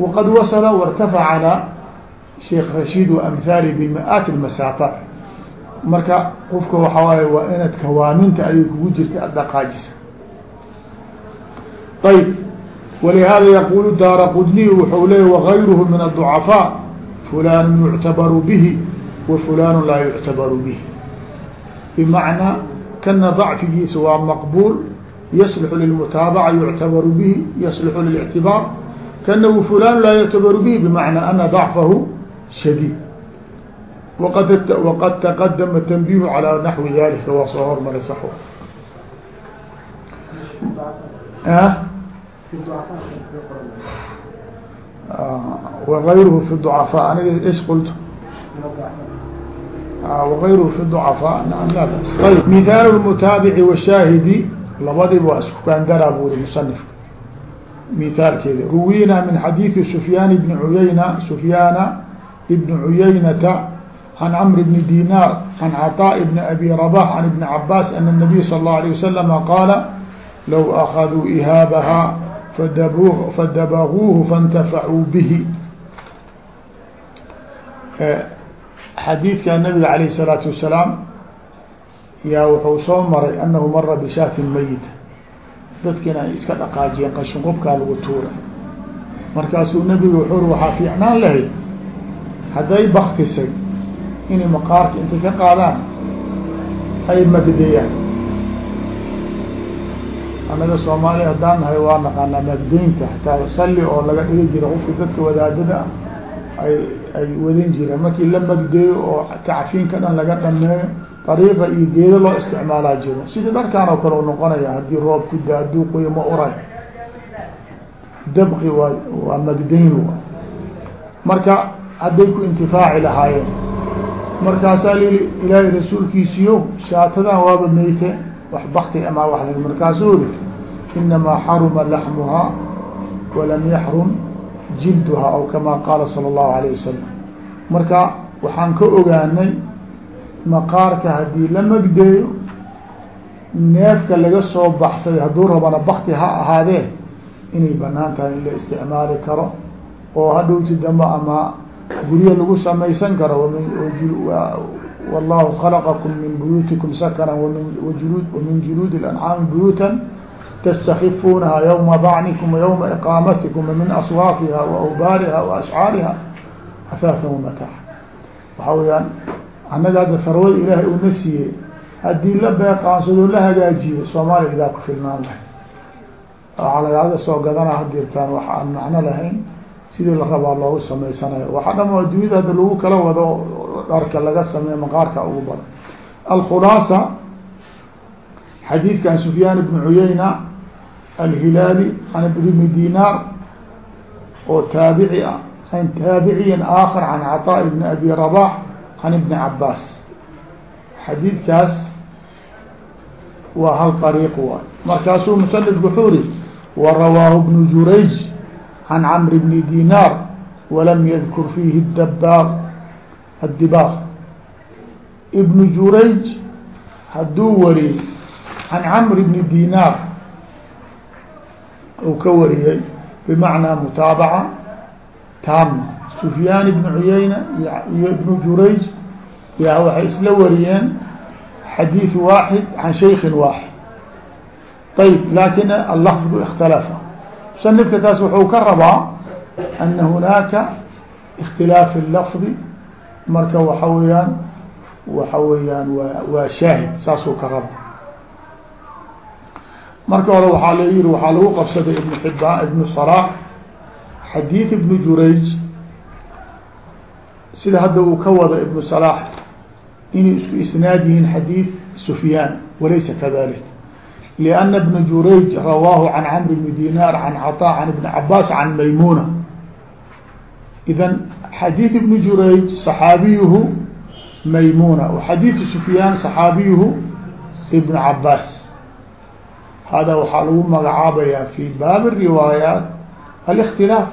Waqad wasala wartafac calaa sheekh rashiid wa amhaali bima-aat almasaafaat marka qofka waxaa waaye waa inaad kawaaminta ayay kugu jirta ad dhaqaajisa ayb walihada yaqulu daara qudniy wuxuu leeyay wagayruhu min aلضucafaa fulan wfulan laa yuctabaru bih bmacnaa kana dacfigiisa waa maqbuul yaslixu lilmutaabaca yuctabaru bihi yaslixu lilictibaar. Kana fulan laa yuctabaru bihi bmacnaa ana dacfahu shadiid. Waqad waqad taqadama tanbihu calaa naxwi dalika waa soo hormaray sax wagayruhu fi ducafaa aniga is qulto وغayruhu في ضعفاء naam la bas ayb مثاal المتaaبعi والشhaahidi labadiba waa isku kaandara buri مصنifka مثaalkeeda ruwina min xadيiثi سفyاn بن عyayna سفyاana بن عuyaynata عن cمر بن ديناr عن cطاء بن أbي رباح عن بن عabاس أن النبي صلى الله عليه وسلم qاaل low أخذوا إhاabha fadabaguuhu faاntafacuu bihi xadiidka nabiga alayh الsalaatu wasalaam yaa wuxuu soo maray annahu mara bishaatin mayita dadkiin ay iska dhaqaajiyeen qashinqubkaa lagu tuura markaasuu nabigu wuxuu waxaa fiicnaan lahayd hadday baktisay inay maqaarka intay ka qaadaan ay magdeeyaan. Annaga soomaaliya haddaan nahay waa naqaanaa magdeynta hataa salli oo laga dhigi jira qofkii dadka wadaadada ah, ay ay wadin jireen. Markii la magdeeyo oo tacfiinka dhan laga dhameeyo dariiqa iyo geedo loo isticmaalaa jiro. Sidii dharkaan oo kale u noqonaya haddii roob ku duuqiyo ma uray. Dabqi waa waa magdeyn marka hadday ku intifaaci lahaayeen. Markaasaa lii ilaahay rasuulkiisiyo shaatadan waaba meyte wax bakti amaa wa markaasuu ri inamaa xaruma laxmuhaa walam yaxrum jildha aw kama qaala sala allahu alayh wasalam marka waxaan ka ogaanay maqaarka haddii la magdeeyo neefka laga soo baxsaday hadduu rabana bakti ha ahaadee inay bannaan tahay in la isticmaali karo oo hadhowti dambe ama guryo lagu samaysan karo wallahu khalaqakum min buyuutikum sakana wamin wajulud wamin juluudi alancaami buyuutan تستخفونها يوم ضعنكم ويوم إقامتكم ومن أصوافها وأوبارها وأشعارها أثاثا ومتاعا waxaa weyaan annaga hadda sarwada ilaahay uu na siiyey haddii la beeqaansado la hagaajiyo soomaaliya idaa ku filnaan lahay waxaa lagaaga soo gadana hadirtaan wax aan macno lahayn sidii la rabaa loogu samaysanayo waxa dham adduunyada hadda lagu kala wado dharka laga sameeyo maqaarka ugu badan alkhulaasa xadiidkan sufyaan ibn cuyayna alhilaali can ibn dinaar oo taabici ah an taabiciyin aakhar can caطaa ibn abi rabax can ibni cabaas xadiidkaas waa hal ariiq waay. Markaasuu musanif wuxuu ri warawaahu bnu jurayj can camr bni dinaar walam yadkur fiihi dabaaq addibaaq ibnu jurayj hadduu wariyey can camr bni dinaar uu ka wariyey bimacnaa mutaabaca taama sufyaan ibnu cuyeyna iyo ibnu jurayj yaa waxay isla wariyeen xadiid waaxid can shaykin waaxid ayb laakiin allafdu ikhtalafa musanifka taas wuxuu ka rabaa ana hunaaka اkhtilaaf lafdi marka waxa weeyaan waxa weeyaan wa waa shaahid saasuu ka raba marka hore waxaa la yihi waxaa lagu qabsaday ibn xibaan ibnu salaax xadiid ibnu jurayj sida hadda uu ka wada ibnu salaax inay isku isnaad yihiin xadiid sufyaan walaysa kadalik لأن بن jurayج rawaahu عan cمr بن dinar عan cطاء عan iبn cabaas عan maymuna idan xadiiث iبn jurayج صaxaabiyuhu maymuna وxadiiثu sufyaan صaxaabiyuhu iبn cabaas hada waxaa lagu magacaabaya fi baab الriwaayaat الاktilaaf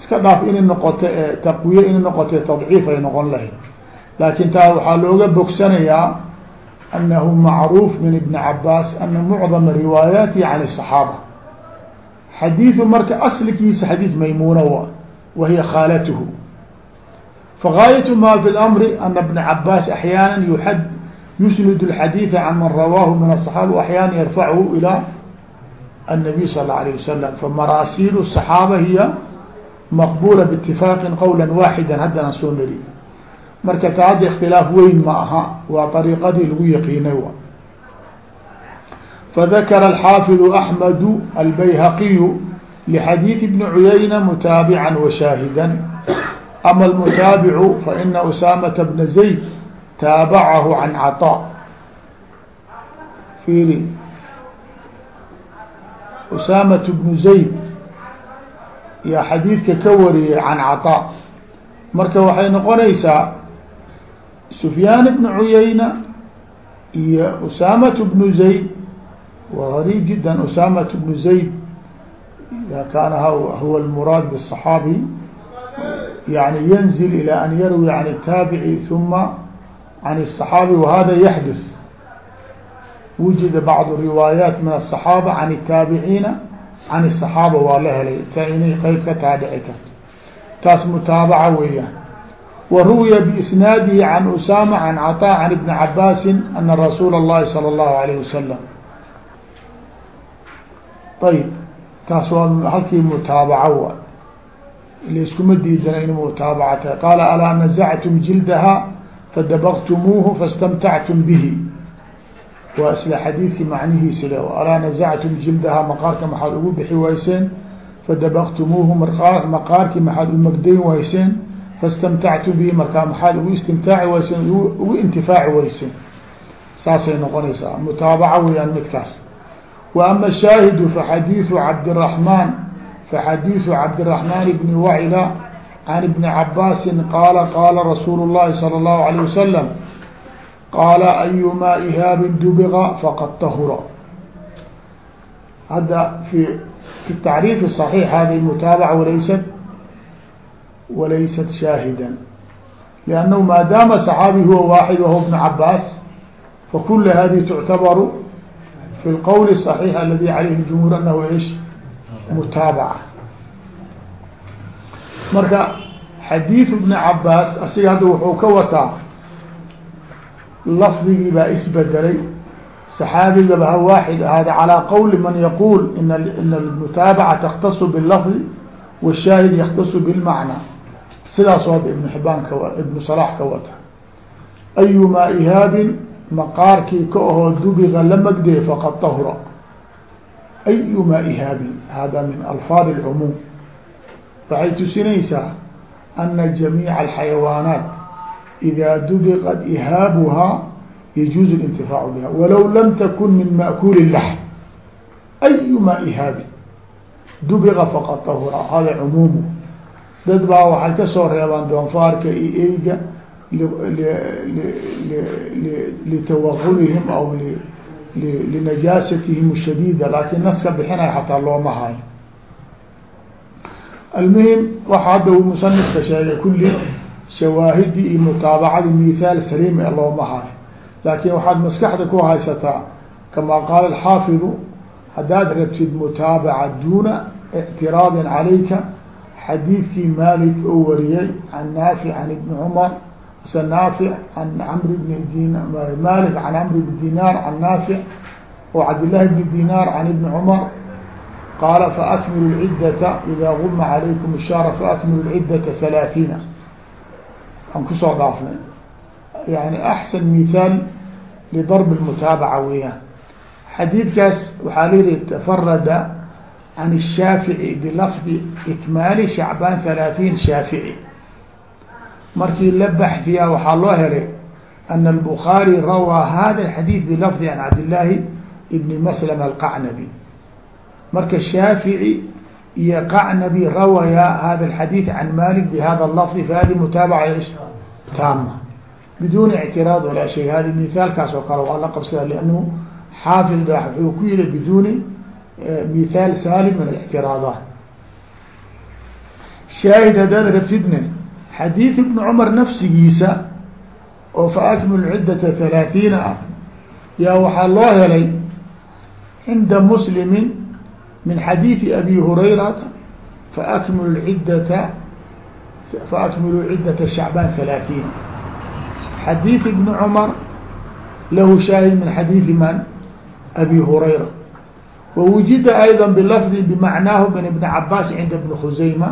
iska dhaaf inay noqoto taqwiye inay noqoto tضciif ay noqon lahayd laakin taa waxaa looga bogsanayaa أنه معروف من بن عabاس أن معظم رواayاaته عن الصحاaبة xadيiث marka أصلkiisa xadيiث maymونة وهي khاalته فغاية ma في الأمر أن بن عabاس أحياaنا يسند الحديث عن من رواه من الصحاaبة وأحياaنا يرفعه إلى النبي صلى الله عليه وسلم فمراasيل الصحاaبة هي مقبولة باتفاق قولا واحدا haddana soo nri marka ta hadda اktilaaf weyn ma aha waa طariiqadii lagu yaqiinay fadakara الxaafiظ أحmed الbayhaqiy لxadiiث بn cuyayna mutaaبعا وشhaahida ama الmutaaبicu faإna أsاmaة بna زayd taabacahu can caطاء fiiri أsاmaة بnu زayd yaa xadiidka ka wariyay can caطاء marka waxay noqonaysaa سفyاn بن عyayna iyo أsاmة بن زayd wa غريب جidا أsاmة بن زayd إذا kاn huw المrاad بالصحاaبي يعني ينزل إلى أن يروي عن التاaبعي ثuma عن الصحاaبي وhذا يحdث وجida بعض الرواayات من الصحاaبة عن التاaبعيiنa عن الصحاaبة waa la helay ta inay qeyb ka taa dhici karto taas mutaaبعة weeyaan وruوya بإsناadه عن أسامة عن عطاء عن بن عabاس أن رsuuل الlahi صلى الله عليه وسلم ayb taas waa halkii mutaaبعة wa laiskuma diidana in mutaaبعة tahay qاl alاa نزعتm جildha fadabqtmuuه faاsتمتعتm bه waa isla xadiidki macnihiisi le alاa نزعتm جildha maqaarka maxaad ugu bixi wayseen fadabqtmuuhu maqaarki maxaad umagdayn wayseen fastamtactu bihi markaa maxaad ugu istimtaaci weyseen ugu intifaaci weyseen saasay noqonaysaa mutaabaca weyaan midkaas wa ama shaahidu faxadiiثu cabdالرaحmaan faxadiiثu cabdالرaحmaan bni wacila can ibni cabaasin qaala qaala rasuulu الlahi salى الlahu عalيه wasalam qaala ayumaa ihaabin dubiqa faqad tahura hadda fi fi tacriif صaxiix hadi mutaabaca walaysat walaysat shaahida لأnnahu maadaama صxaabi huwa waaxid wahuwa بn cabaas fakula hadihi tuctabaru fi اlqowl الصaحيح aladi عalayhi الجumهuur anahu ish mutaabaca marka xadiidu ibni cabaas asiga hadda wuxuu ka wataa lafdigii baa isbedelay saxaabigaba ha waaxid ahaada calaa qowli man yaquul ina ina almutaabaca takhtasu billafdi washaahid yakhtasu bilmacnaa sidaas oo hadda ibnu xibaan ka ibnu salaax ka wata. Ayumaa ihaabin maqaarkii ka ahoo dubiga la magdee faqad tahura. Ayumaa ihaabin hada min alfaadi alcumuum waxay tusinaysaa ana jamiica alxayawaanaat idaa dubiqat ihaabuhaa yajuuzu lintifaacu biha walow lam takun min ma'kuuli laxm ayuma ihaabi dubiqa faqad tahura hada cumuumu. Dad baa waxay ka soo reebaan doonfaarka iyo eyga litawaqulihim aw linajaasatihim shadiida laakiin nas bixinaya xataa looma hayo almuhim waxa hadda uu musanifka sheegay kulli shawaahidii iyo mutaabacadii mithaal saliim ee looma hayo laakin waxaad maskaxda ku haysataa kama qaala alxaafidu haddaad rabtid mutaabaca duna اctiraadi عalayka xadiidkii malik oo wariyey can naafic can ibni cmar mise naafic an amr bni din malik can amr bni dinaar can naafic o cabdillahi bni dinaar can ibni cmar qaala faakmilu lciddata idaa guma calaykum shaara faakmilu lciddata halaathiina aan ku soo dhaafnay yani axsan mithaal lidarb lmutaabaca weeyaan xadiidkaas waxaa layihi tafarada can shaafici bilafdi ikmaali shacbaan halaatiin shaafici markii la baxdiyaa waxaa loo helay ana albukaari rawaa hada xadiid bilafdi can cabdillaahi ibni maslama alqacnabi marka shaafiعي iyo qacnabi rawaya hada الxadiid can malik bhada lafظ fahadi mutaabaca taama biduni اctiraad walaa shay hadi mithaalkaas oo kale waa la qabsada lanhu xaafid ba wuxuu ku yihi biduni mithaal salim min ااctiraadaat shaahid haddaad rabtidna xadiid ibn cumar nafsigiisa oo faakmilu ciddata halaaثiina ah yaa waxaa loo helay cinda muslimi min xadiidi abi hurayrata faakmilu ciddata faakmilu ciddata shacbaan halaaثiina xadiid ibn cumar lahu shaahid min xadiidi man abi hurayra wwujida ayضا blafdi bmacnaahu min ibn cabaas cinda bni khusayma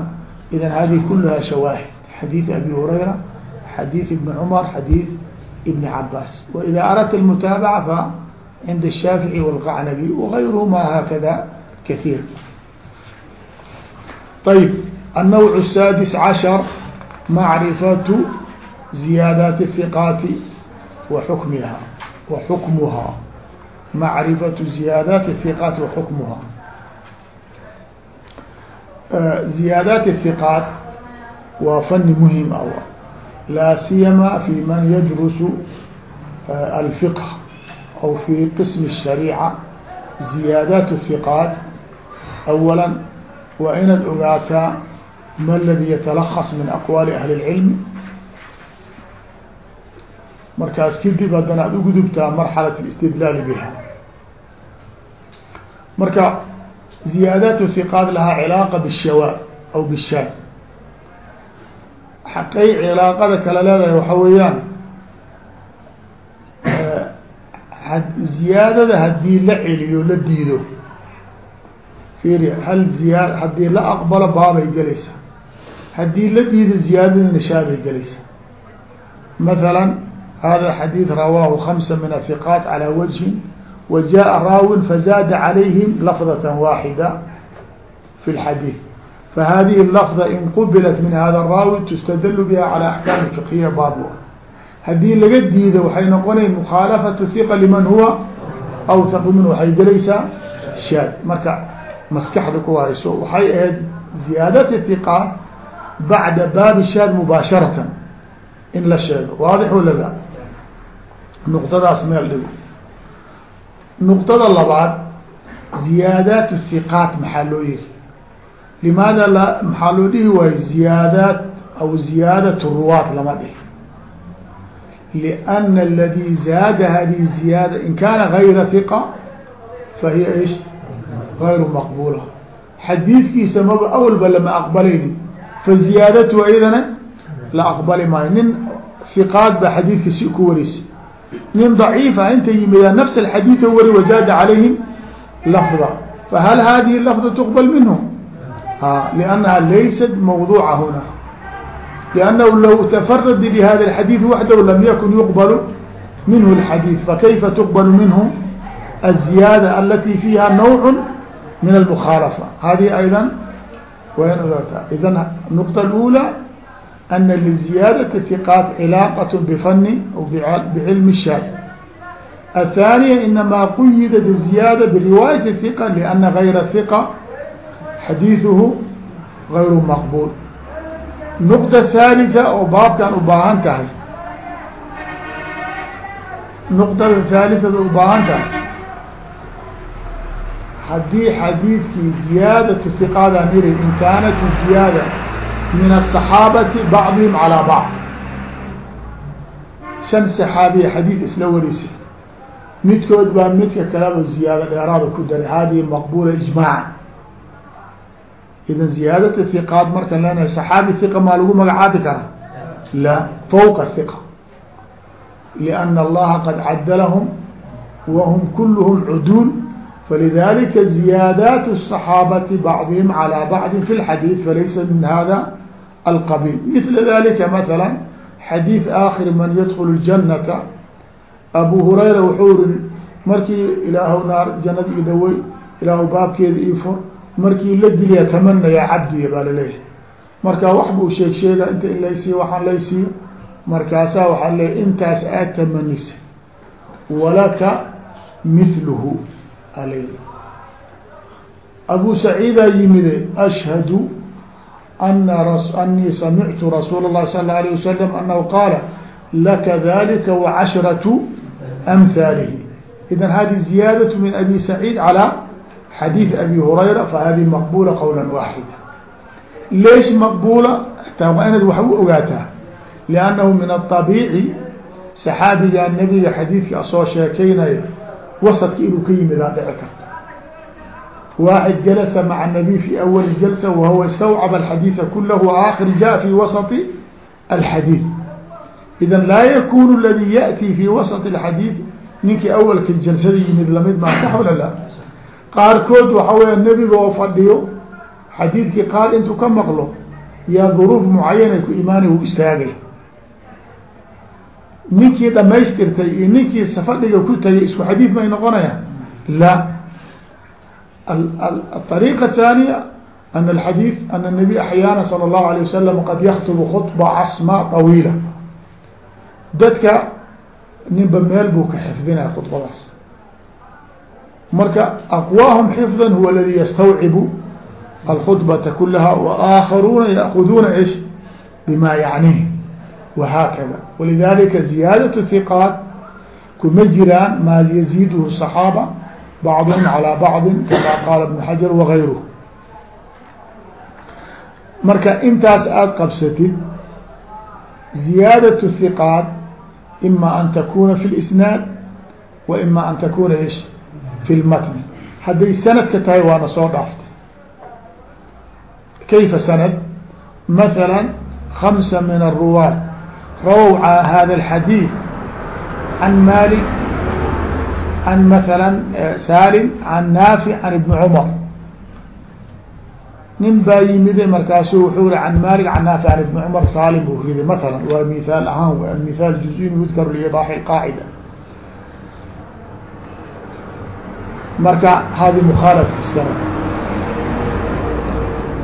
idan hadihi kuluha shawaahid xadiid abi hurayra xadiid ibn cumar xadiid ibn cabaas waida aradta اlmutaabaca fa cinda الshaafiعي wاlqacnabi wغayruhma hakada kahiir ayb annawc saadis cashar macrifatu ziyaadaati iqaati wa xukmiha wa xukmuhaa macrifatu ziyaadaati iqaati wa xukmuhaa ziyaadaat iqaat waa fani muhiim ah laa siyama fi man yadrusu alfiqh aw fi qism الshariica ziyaadaat iqaat awala waa inaad ogaataa ma ladi yatalakص min aqwaali ahli اlcilmi markaas kadib haddana aad ugudubtaa marxalat اlاstidlaal biha marka ziyaadaat hiqaad lahaa cilaaqa bالshawaab aw bishaad xaqay cilaaqada kala leedahay waxa weeyaan ziyaadada hadii la celiyo la diido fiiri hal ziyaa haddii la aqbalo baabay gelaysaa. Haddii la diido ziyaadada nishaabay gelaysaa. Mathalan hada xadiid rawaahu khamsa min ahiqaat calaa wajhin wa jaa raawin fazaada calayhim lafdatan waaxida fi lxadiid fahadihi alafda in qubilat min hada araawi tustadalu biha calaa axkaami fiqhiya baabu. Haddii laga diido waxay noqonay mukhaalafatu hiqa liman huwa awtaqu min waxay gelaysaa shaad. Marka maskaxda ku hayso waxay ahayd ziyaadat hiqaat bacda baabi shaad mubaasharatan in la sheego waadix walaga nuqtadaas meel dhigo nuqtada labaad ziyaadaat hiqaat maxaa loo yihi limaada la maxaa loo dhihi waayo ziyaadaat aw ziyaadat ruwaat lama dhihi لأن الذي زاد هذه الزيادة إن كان غير ثقة فهي إيش غير مقبولة xadiidkiisa maba awalba lama aqbalayni faziyaadatu aydana la aqbali maayo nin fiqaad ba xadiidka si ku warisa nin ضaciifa inta yimida nafs الxadiiث wari wazaada calayhim lafda fahal hadihi lafda تqbل minhu لأnnaha laysat mawduuca huna لأnnahu low تfrd bhada الxadiiث waxdahu lam yakun yuqbl minhu الxadiiث fakayfa تqbl minhu الزiyaadة alati fiiha nawع من المخالفة هذه أيضا وين إذا النقطة الأولى أن لزيادة الثقات علاقة بفن أو بعلم الشاب الثانية إنما قيدت الزيادة برواية الثقة لأن غير الثقة حديثه غير مقبول النقطة الثالثة وباب كان أباهنتها النقطة الثالثة أباهنتها haddii xadiidkii ziyaadatu iqaada niri in kaanat ziyaada min asaxaabati bacdihim calaa bacd. Shan saxaabiya xadiid isla warisa midkood baa midka kaleba ziyaado dheeraada ku daray hadihi maqbula ijmaaca idan ziyaadata iqaad markaan leenahay saxaabi iqa maa lagu magacaabi karaa? La fawqa iqa liana allaha qad cadalahum wa kulluhum cuduul. falidalika ziyaadaat الصaxaabati bacdihim calى bacdi fi اlxadiid falaysa min hada alqabiil mila dalika maala xadiid aakhir man yadkul اljanata abu hurayra wuxuu iri markii ilaahw naar janada idawey ilaahw baabkeeda ii fur markii la diliya tamanaya cabdiya baa laleeyahay marka wax buu sheeg sheega inta in laysiiyo waxaan laysiiyo markaasaa waxaa leeya intaas aad tamanisa walaka mithluhu aley abu saciidaa yimide ashhadu ana anii samictu rasuul اlahi sal اla alيه wasalam anahu qaala laka dalika wacashratu amhaalihi idan hadi ziyaadaة min abi saciid calى xadiid abi hurayra fahadi maqbula qowla waaxida leesh maqbula taa waa inaad wax u ogaataa liannahu min aطabiici saxaabigaa nebiga xadiidka asoo sheekeynaya wasadka inuu ka yimidaa dhici karto waaxid jalasa maca nabiy fi awali jalsa wahuwa istawcab alxadiida kulahu aakhir jaa fi wasati alxadiid idan laa yakunu ladi yaأtii fi wasati اlxadiid ninkii awalka jalsada yimid la mid maa sax wala qaarkood waxa weya nebiga oo fadhiyo xadiidkii qaar intuu ka maqlo yaa duruuf mucayana ku imaanay u istaagay ninkii dhamaystirtay iyo ninkii fadhiga ku tagay isku xadiid may noqonayaan la الطريقة الثانية أن الحديث أن النبي أحيانا صلى الله عليه وسلم قد يخطب خطبة عصماء طويلة dadka ninba meel buu ka xifdinaya khudbadaas marka aqwaahum xifda huwa aladi yastawcibu alkhudbata kulaha waakharuuna yaakuduuna ish bima yacnihi wahaakada walidalika ziyaadaة hiqaat kuma jiraan maa yaziidhu الصaxaaba bacduhum calى bacdi kama qaala ibn xajar wagayruh marka intaas aada qabsatid ziyaadaة hiqaat ima an takuna fi اlisnaad wa ima an takuna ish fi lmatni hadday sanadka tahay waana soo dhaaftay kayfa sanad maثala خamسة min الruwaat rawow hada الxadiid can malik can maثala salim can naafic can ibni cmar nin baa yimide markaasu wuxuu ri can malik can naafic can ibni cmar salim buu riday maala waa mithaal ahaan mithaal juزin yudkar liidaaxi qaacida marka hadi mukhaalaf fi sanad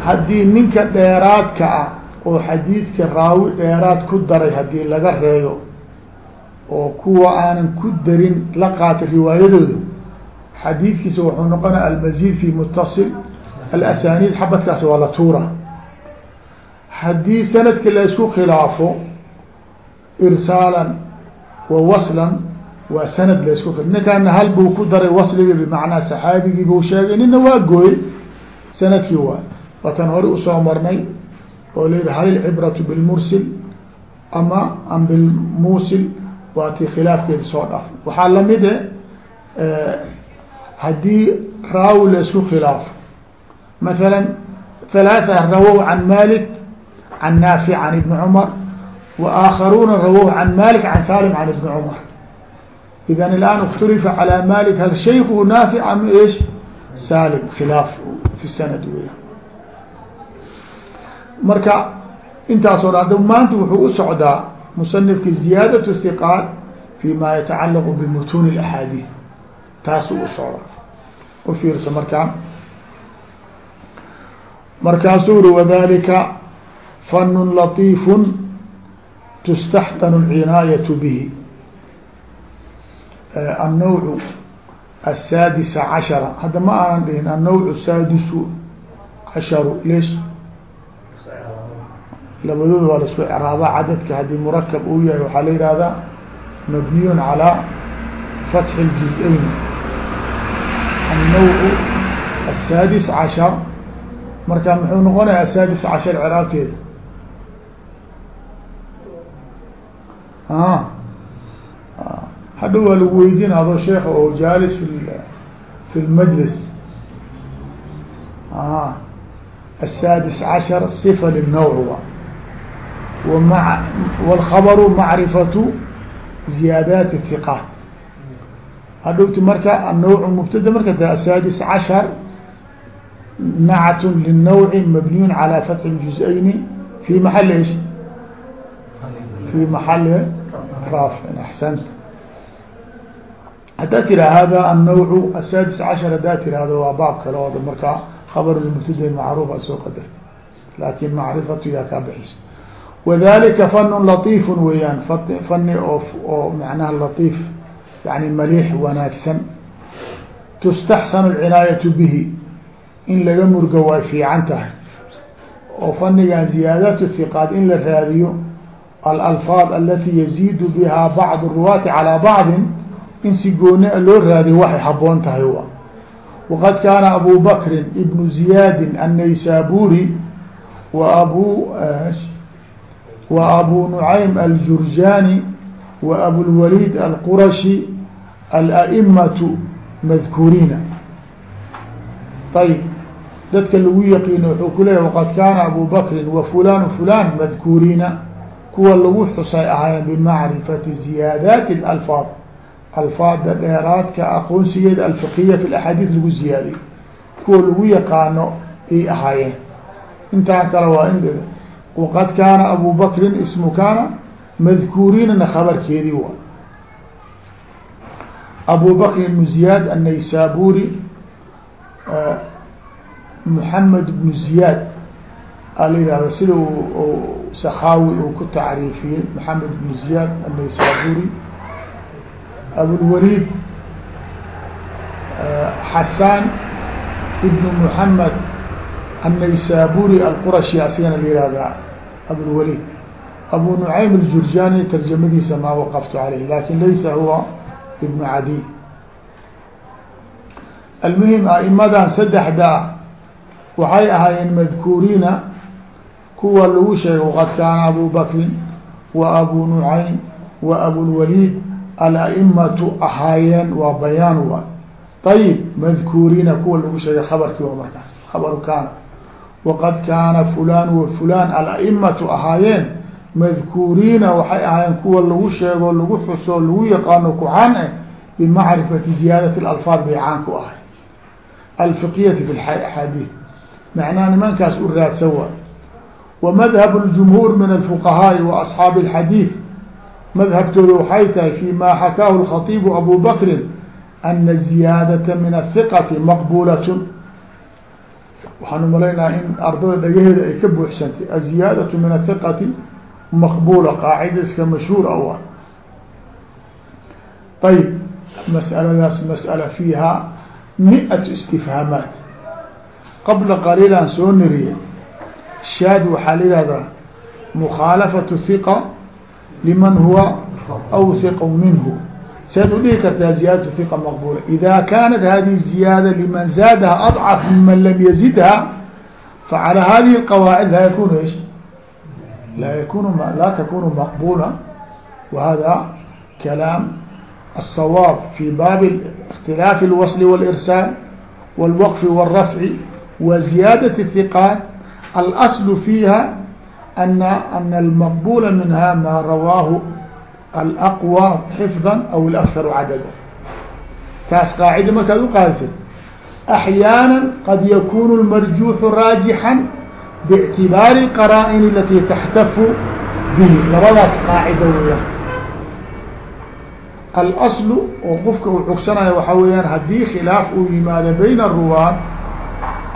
haddii ninka dheeraadka ah oo xadiidka raawi dheeraad ku daray haddii laga reeyo oo kuwa aanan ku darin la qaata riwaayadooda xadiidkiisa wuxuu noqonaya almazid fi mutaصil alasaniid xabadkaas waa la tuura. Haddii sanadka la isku khilaafo irsaalan wa waslan waa sanad la isku ninkaana hal buu ku daray wasliga bimacnaa saxaabigii buu sheegay nina waa gooyey sannadkii waay waatan hore u soo marnay oo layidhi hal ilcibratu bilmursil ama am bilmuusil waa tii khilaafkeeda soo dhaf waxaa lamid e haddii raawi la isku khilaafo مثلا ثلاثة رووا عن مالك عن نافع عن ابن عمر وآخرون رووا عن مالك عن سالم عن ابن عمر إذا الآن اختلف على مالك هل شيخه نافع أم إيش سالم خلاف في السند ويا marka intaasoo dhan ad maanta wuxuu u socdaa musanifki ziyaadat hiqaat fi ma yatacalaqu bimutuun اaxaadiid taasuu u socdaa u fiirsa markaan markaasuu uri wadalika fanun latiifun tustaxtanu alcinaayatu bihi. Annawcu asaadisa cashara. Hadda ma aanan dhihin annawcu saadisu casharu lesh labadooda waa lasku craabaa cadadka haddii murakab uu yahay waxaa la yihahdaa mabniy calى fatxi الجuزayn الnawع الsaadis caشhar marka muxuu noqonaya asaadis cashar craabteeda a hadha waa lagu weydiin adoo sheeka oo jaalis fi fi lmajlis a السادس عشر صفة للنوع ومع والخبر معرفة زيادات الثقات hadhowti marka النوع مبتda marka السادس عشر نعت للنوع مبني على فتح الجزئين في محل ايش في محل رافع أحسنت hadaa tira hada النوع السادس عشر hadaa tirahdo waa baab kale oo markaa خبر المبتda معروف a soo qadarta laakin معرفatu yaa kaa bixis wadalika fanun latiif weeyaan fani oo oo manaha latiif yani maliix wanaagsan. Tustaxsanu alcinaayatu bihi in laga murgo way fiican tahay. Oo fanigan ziyaadatu hiqaad in la raadiyo alalfaad alati yaziidu biha bacd ruwaati calaa bacdin in si gooni a loo raadiyo waxay haboon tahay wa. Waqad kaana abu bakrin ibnu ziyaadin annaysaburi wa abu eh, wa abu nucaym aljurjani wa abulwalid alqurashi al-aimatu madkuuriina ayb dadka lagu yaqiino wuxuu ku leeyahy waqad kaana abu bakrin wa fulanu fulan madkuuriina kuwa lagu xusay ahaayeen bimacrifati ziyaadaati alfaad alfaada dheeraadka ah, aqoonsigeeda alfiqiya fi laxaadiid lagu ziyaadiy kuwa lagu yaqaano ay ahaayeen. Intaan kale waqad kaana abu bakrin ismu kaana madkuuriinana khabarkeedii wa abu bakr ibnu ziyaad annaysaburi muxamed ibnu ziyaad a la yihahda sida sakaawi uu ku tacriifiyey maxamed ibnu ziyaad annaysaburi abulwalid xasaan ibn muxamed annaysaburi alqurashi asigana la yihahdaa abulwalid abu nucaym aljurjani tarjamadiisa maa waqaftu caleyh laakiin laysa huwa ibnu cadiy almuhim aimadan saddexda waxay ahaayeen madkuuriina kuwa lagu sheegay waqad kaana abu bakrin wa abu nucaym wa abulwalid ala'imatu ahaayeen waa bayaan waay ayib madkuuriina kuwa lagu sheegay khabarkii waa markaas khabaru kaana waqad kaana fulaan wa fulaan al-aimatu ahaayeen madkuuriina waxay ahaayeen kuwa lagu sheego lagu xuso lagu yaqaano kucaan eh bimacrifati ziyaadati alfaad bay caan ku ahay alfiqiyati fi axaadiid macnaha nimankaas u raadsan waay wa madhabu ljumhuur min alfuqahaai wa asxaabi alxadiid madhabtooda waxay tahay fi ma xakaahu alkhatiibu abu bakrin ana ziyaadata min ahiqati maqbuulatun waxaan umalaynaha in ardada dhagaheeda ay ka buuxsantay aziyaadatu min athiqati maqbula qaacida iska mashhuura u ah ayb mas'aladaas mas'ala fiihaa mi-atu istifhaamaat. Qabla qaliilaan soo niriye shaad waxaa la yihahdaa mukhaalafatu hiqa liman huwa awhiqu minhu سد dhihi kartaa زيادة ثقة مقبولة إذا كانت هذه الزيادة لمن زادها أضعف ممن لم يزدها فعلى هذه القواعد لا يكون إيش لا يكون لا تكون مقبولة وهذا كلام الصواب في باب اختلاف الوصل والإرسال والوقف والرفع وزيادة الثقات الأصل فيها أن أن المقبول منها ما رواه الأقوى حفظا أو الأكثر عددا taas قاacدة markaad uqaadtid أحياaنا قad يkون المرجوح راaجحا باعتباar القرائن التي تحتف به labadaas قاacدة weyaan الأصل oo qofka u cogsanaya waxaa weyaan hadii khiلاaf uu yimaado بين الرواة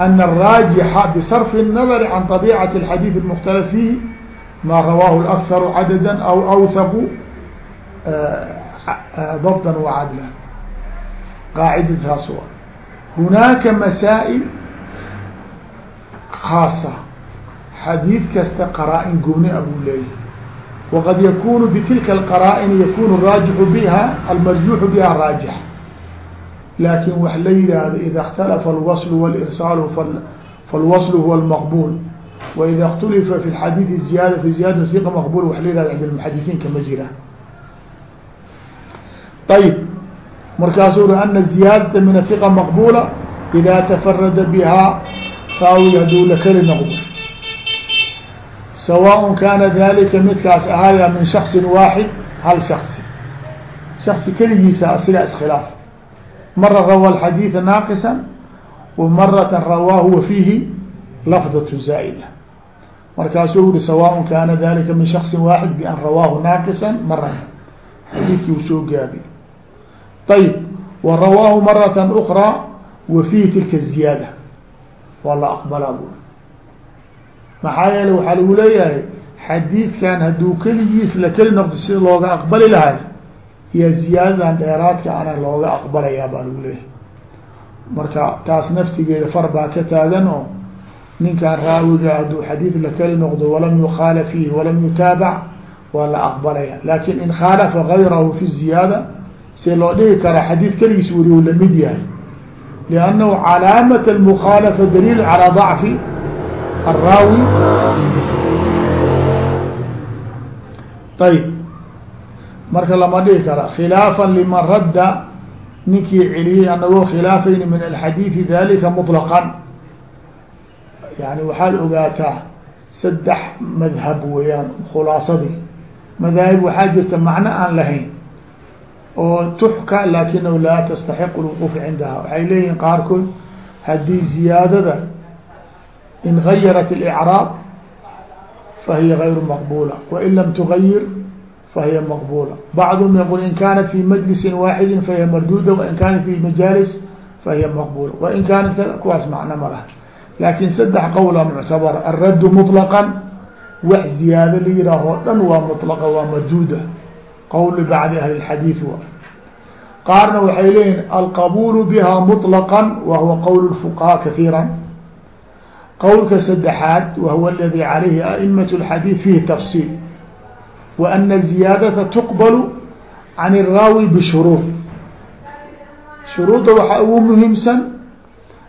أن الراaجح بصرف النظر عن طبيعة الحديث المختلف فيه ما رواه الأكثر عددا أو أوثق ضبطا وعدلا قاعدتhaas w هناaka مسائل خاaصة xadيiث kasta qراءن gooni a buu leeyahy وqad ykun بتilka الqراءن ykun الراaجح بها المرجوح بها راaجح laakin wax la yihahdo إda اkتلفa الوصل والإرساaل فالوصل هو المقبول وإda اkتلفa في الحadيث الزيادة في زيادة ثقة مقبول wa la yihahdo عند المحadiثiin kama jiraan ayb markaasuu ui ana ziyaadata min afiqa maqbula idaa tafarada bihaa raawi hadduu la keli noqdo sawaaء kaana dalika midkaas ahaaya min shaksi waaxid hal shaksi shaksi keligiisa asigaa iskhilaaf mara rawa alxadiida naaqisa wa marata rawaahu wafiihi lafdatu zaa'ida markaasuu uhi sawaaء kaana dalika min shaksi waaxid bian rawaahu naaqisa mara xadiidkii u soo gaabi ayb wa rawaahu marata ukraa wa fiihi tilka ziyaada waa la aqbalaa bu maxaa yeele waxaa lagu leeyahay xadiidkan hadduu keligiis la keli noqdo sida looga aqbali lahay iyo ziyaadadan dheeraadka ana looga aqbalayaa baa lagu leeyahay marka taas naftigeeda far baa ka taagan oo ninkan raawiga hadduu xadiid la keli noqdo walam yukhaala fiihi walam yutaabac waa la aqbalaya laakin in khaalafa gayrahu fi ziyaada see loo dhigi karaa xadiid keligiis weli u la mid yahay. liannahu calaamat almukhaalafa daliil calaa dacfi araawi ayb marka lama dhigi kara. khilaafan liman radda ninkii celiyey anagoo khilaafayni min alxadiidi dalika muطlaqan yani waxaad ogaataa saddex madhab weeyaan khulaasadii madaahib waxaa jirta macno aan lahayn oo tuxka lakinahu laa tastaxiq lwquuf cindaha waxay leeyihin qaarkood haddii ziyaadada in gayarat اlإcraab fahiya غayru maqbula wain lam tugayir fahiya maqbula bacdhm yaqul in kanat fi majlisi waaxidi fahiya marduda wain kanat fi majaalis fahiya maqbula wain kanat kuwaas macno ma laha laakin saddex qowla muctabara alraddu muطlaqا wax ziyaado la yihaaho dhan waa muطlaqa waa marduuda qowl bacdi ahli اxadiid wa qaarna waxay leeyihin alqabul biha muطlaqا wa huwa qowl الfuqaha kahiira qowlka saddexaad whuwa اladي عalayhi aئmaة الxadيiث fihi tafصيل وأna الزiyaadaةa تqbl can الraawi bshuruuط shuruuda waxaa ugu muhiimsan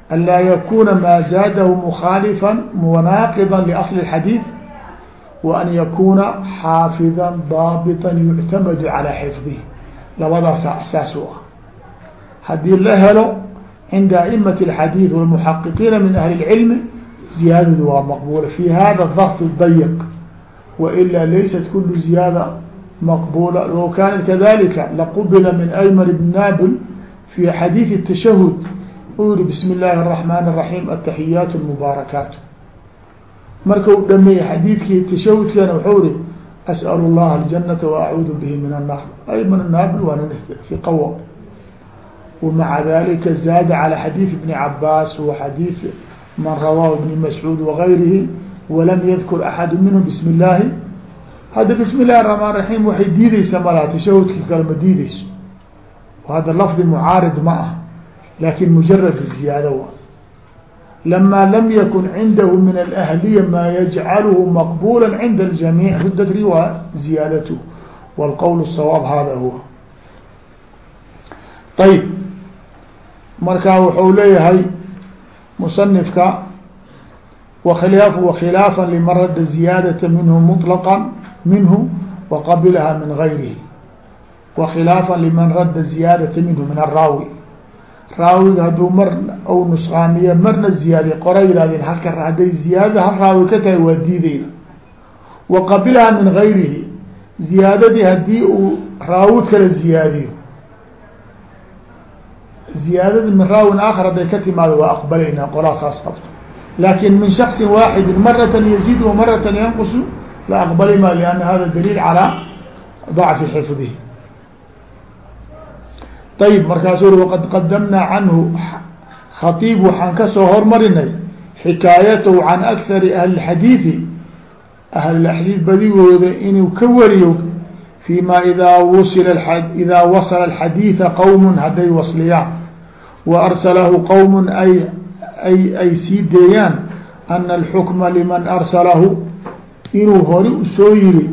an laa yakuna maa zaadahu mukhaalifa munaaqضa لأصل الxadيiث وan yakuna xaafida daaبطa yuctamad calى xifظihi labadaasa asaas u ah haddii la helo cinda aئmaة الxadيiث والمحaqiqiina min ahli الcilm ziyaadadu waa maqbula fi hada ضغط dayiq wailaa laysat kulu ziyaada maqbula low kaanat kadalika laqubila min aymar bn nabil fi xadiiثi الtashahud u yihi bismi اllahi الرaحman الرaحيم ataxiyaat الmubaarakaat marka u dhameeyey xadiidkii tashawudkeena wuxuu iri as'al اllaha aljanata waacuudu bihi min annaar. Ay min annaar waanfi qawo wmaca dalika zaada calى xadiid ibni cabaas waxadiid man rawaahu ibni mascuud wagayrihi walam yadkur axadu minhum bismi illaahi hadda bismi illahi ramaan raxiim waxay diideysaa malaha tashahudkii kale ma diideyso hadda lafdi mucaarad ma ah laakin mujarad ziyaado wa lama lam yakun cindahu min alأhliya ma yajcalhu maqbula cinda اljamiع rudadri waa ziyaadatu wاlqowl الsawaab hada huwa ayb marka wuxuu leeyahay musanifka wkhilaaf wkhilaafa liman radda ziyaadata minhu muطlqa minhu waqabilaha min gayrihi wakhilaafا liman radda ziyaadata minhu min raawig hadduu mar ou nusqaamiyo marna ziyaadiy qora yihahdeen halka hadday ziyaadada hal raawi ka tahay waa diideyna wa qabilaha min gayrihi ziyaadadii haddii uu raawi kala ziyaadiyo ziyaadada min raawin aakhar hadday ka timaado waa aqbalaynaa qolaa saas qabto laakin min shaksin waaxidin maratan yaziid wa maratan yanqusu la aqbalima lianna hada daliil calaa dacfi xifdihi ayb markaasu uri waqad qadamnaa canhu khatiib waxaan ka soo hormarinay xikaayatahu can akari ahli اxadiidi ahlxadiid badigooda inuu ka wariyo fii ma idaa wasila idaa wasala alxadiida qowm hadday wasliyaan wa arsalahu qowm ay ay ay sii deeyaan ana alxukma liman arsalahu inuu hore u soo yiri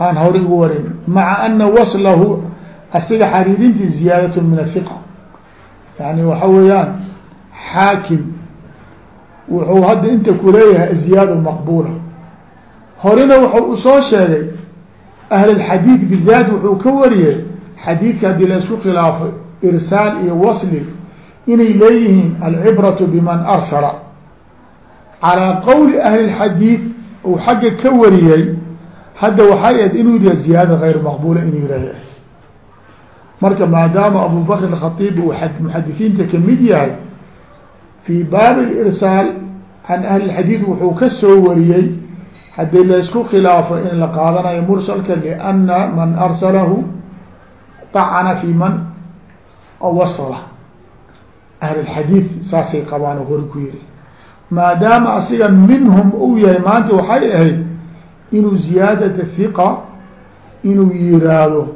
aan hore ugu warin maca ana waslahu asiga xariirintii ziyaadat min ahiqa yani waxa weeyaan xaakim wuxuu hadda inta kuleeyahay ziyaada maqbula horena wuxuu usoo sheegay ahlulxadiid bidaat wuxuu ka wariyey xadiidka haddii la isku khilaafo irsaal iyo wasli inay leeyihiin alcibratu biman arsala calىa qowli ahli اxadiid uu xagga ka wariyey hadda waxay ahayd inuu yidhah ziyaada غayr maqbula inuu yihah marka maadaama abubakr اkhaiib uu muxadisiinta ka mid yahay fii baabi irsaal can ahli xadiid wuxuu ka soo wariyey haddii laysku khilaafo in la qaadanayo mursalka lana man arsalahu acana fi man wasla ahl xadiid saasay qabaan oo hori ku yiri maadaama asiga minhum uu yahay maanta waxay ahayd inuu ziyaadata hiqa inuu yiraahdo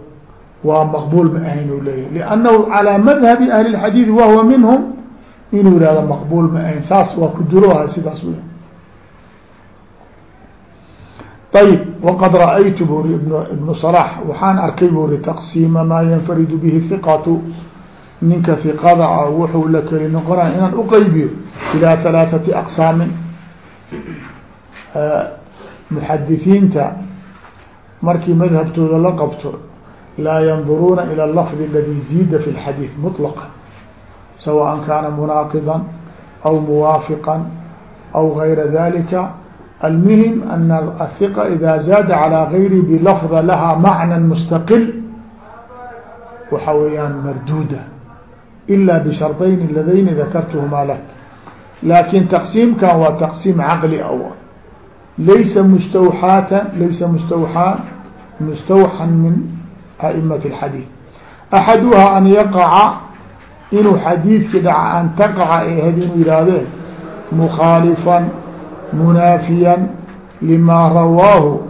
waa maqbul ma ahayn u leeyahy liannahu calaa madhabi ahli اlxadiid wahuwa minhum inuu yihahdo maqbul ma ahayn saas waa ku duroha sidaas wey ayb waqad ra-aytu buri ibnu صlax waxaan arkay buri taqsiima maa yanfaridu bihi hiqatu ninka hiqada ah wuxuu la keli noqonaya inaan uqeybiyo ilaa halaaثati aqsaamin muxadisiinta markii madhabtooda la qabto laa yanduruuna ilى lafظ aladi ziida fi اlxadiid muطlaqa sawaء kaana munaaqida aw muwaafiqa aw gayra dalika almuhim ana ahiqa ida zaada calى gayri bilafظa laha macna mustaqil waxa weeyaan marduuda ila bsharطayn ladayni dakartuhmaa lak laakin taqsiimkan waa taqsiim caqli aw laysa mustawxaatan laysa mustawxaa mustawxan min aimati lxadiid axaduhaa an yaqaca inuu xadiidkii dhaca an taqaca ay ahayd inuu yihaahdeen mukhaalifan munaafiyan limaa rawaahu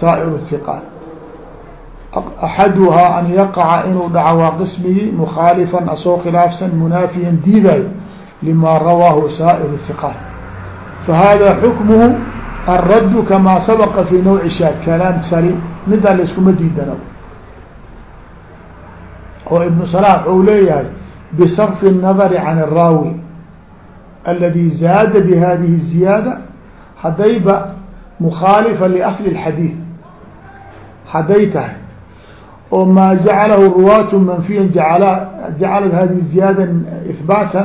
saa'iru hiqaat axaduhaa an yaqaca inuu dhaco waa qismigii mukhaalifan asoo khilaafsan munaafiyan diidaayo limaa rawaahu saa'iru hiqaat fahada xukmuhu alraddu kamaa sabaqa fii nawci shaad kalaam sari midaan la iskuma diidano oo ibnu صلاح ou leeyahay bsرف النadr can الraawi aladi zaada bhadihi الziyaadة hadayba mukhaalifa لأصل الxadيiث haday tahay oo maa jacalahu ruwaat manfiya jacalad hadihi ziyaada ihbaata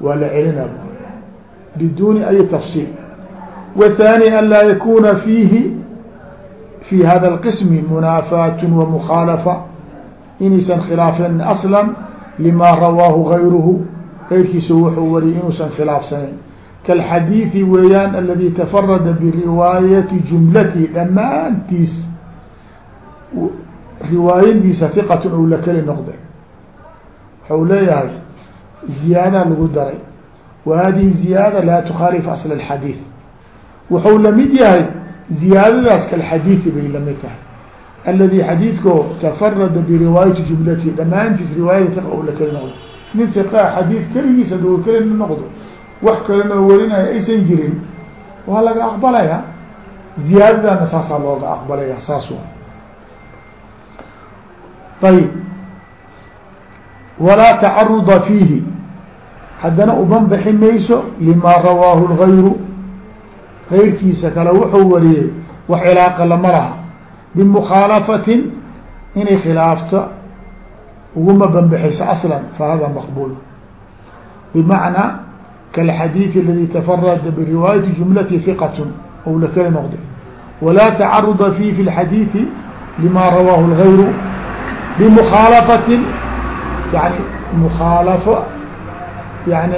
waa la celina biduni ay tafsil wthani an laa yakuna fiihi fi hada اlqism munaafaat wamukhaalafa inaysan khilaafeen asla lima rawaahu gayruhu. Gayrkiisa wuxuu wariyay inuusan khilaafsanayn kalxadiidi weeyaan aladi tafarada biriwaayati jumlatihi dhammaantiis riwaayadiisa hiqatun ou la keli noqday. Waxau leeyahay ziyaada lagu daray. Wa hadihi ziyaada laa tukhaalif asl اxadiid wuxuu la mid yahay ziyaadadaas kalxadiidi bay la mid tahay aladi xadiidko tafarada biriwaayati jumlatihi dhammaantiis riwaayada hiqa ou la keli nin hiqaa xadiid keligiisa duu keli noqdo wax kalena warinaya aysan jirin waa laga aqbalaya ziyaadadana saasaa looga aqbalaya saas ayb walaa tacaruda fiihi haddana ubanbaxi mayso lima rawaahu lgayru gayrkiisa kale wuxuu wariyey wax cilaaqa lama laha bimukhaalafatin inay khilaafto uguma banbaxayso aslan fahada maqbul bimacnaa kalxadiidi aladi tafarada biriwaayati jumlati hiqatun ou la keli noqday walaa tacaruda fiihi fi lxadiidi lima rawaahu lgayru bmukhaalafatin yani mukhaalafo yani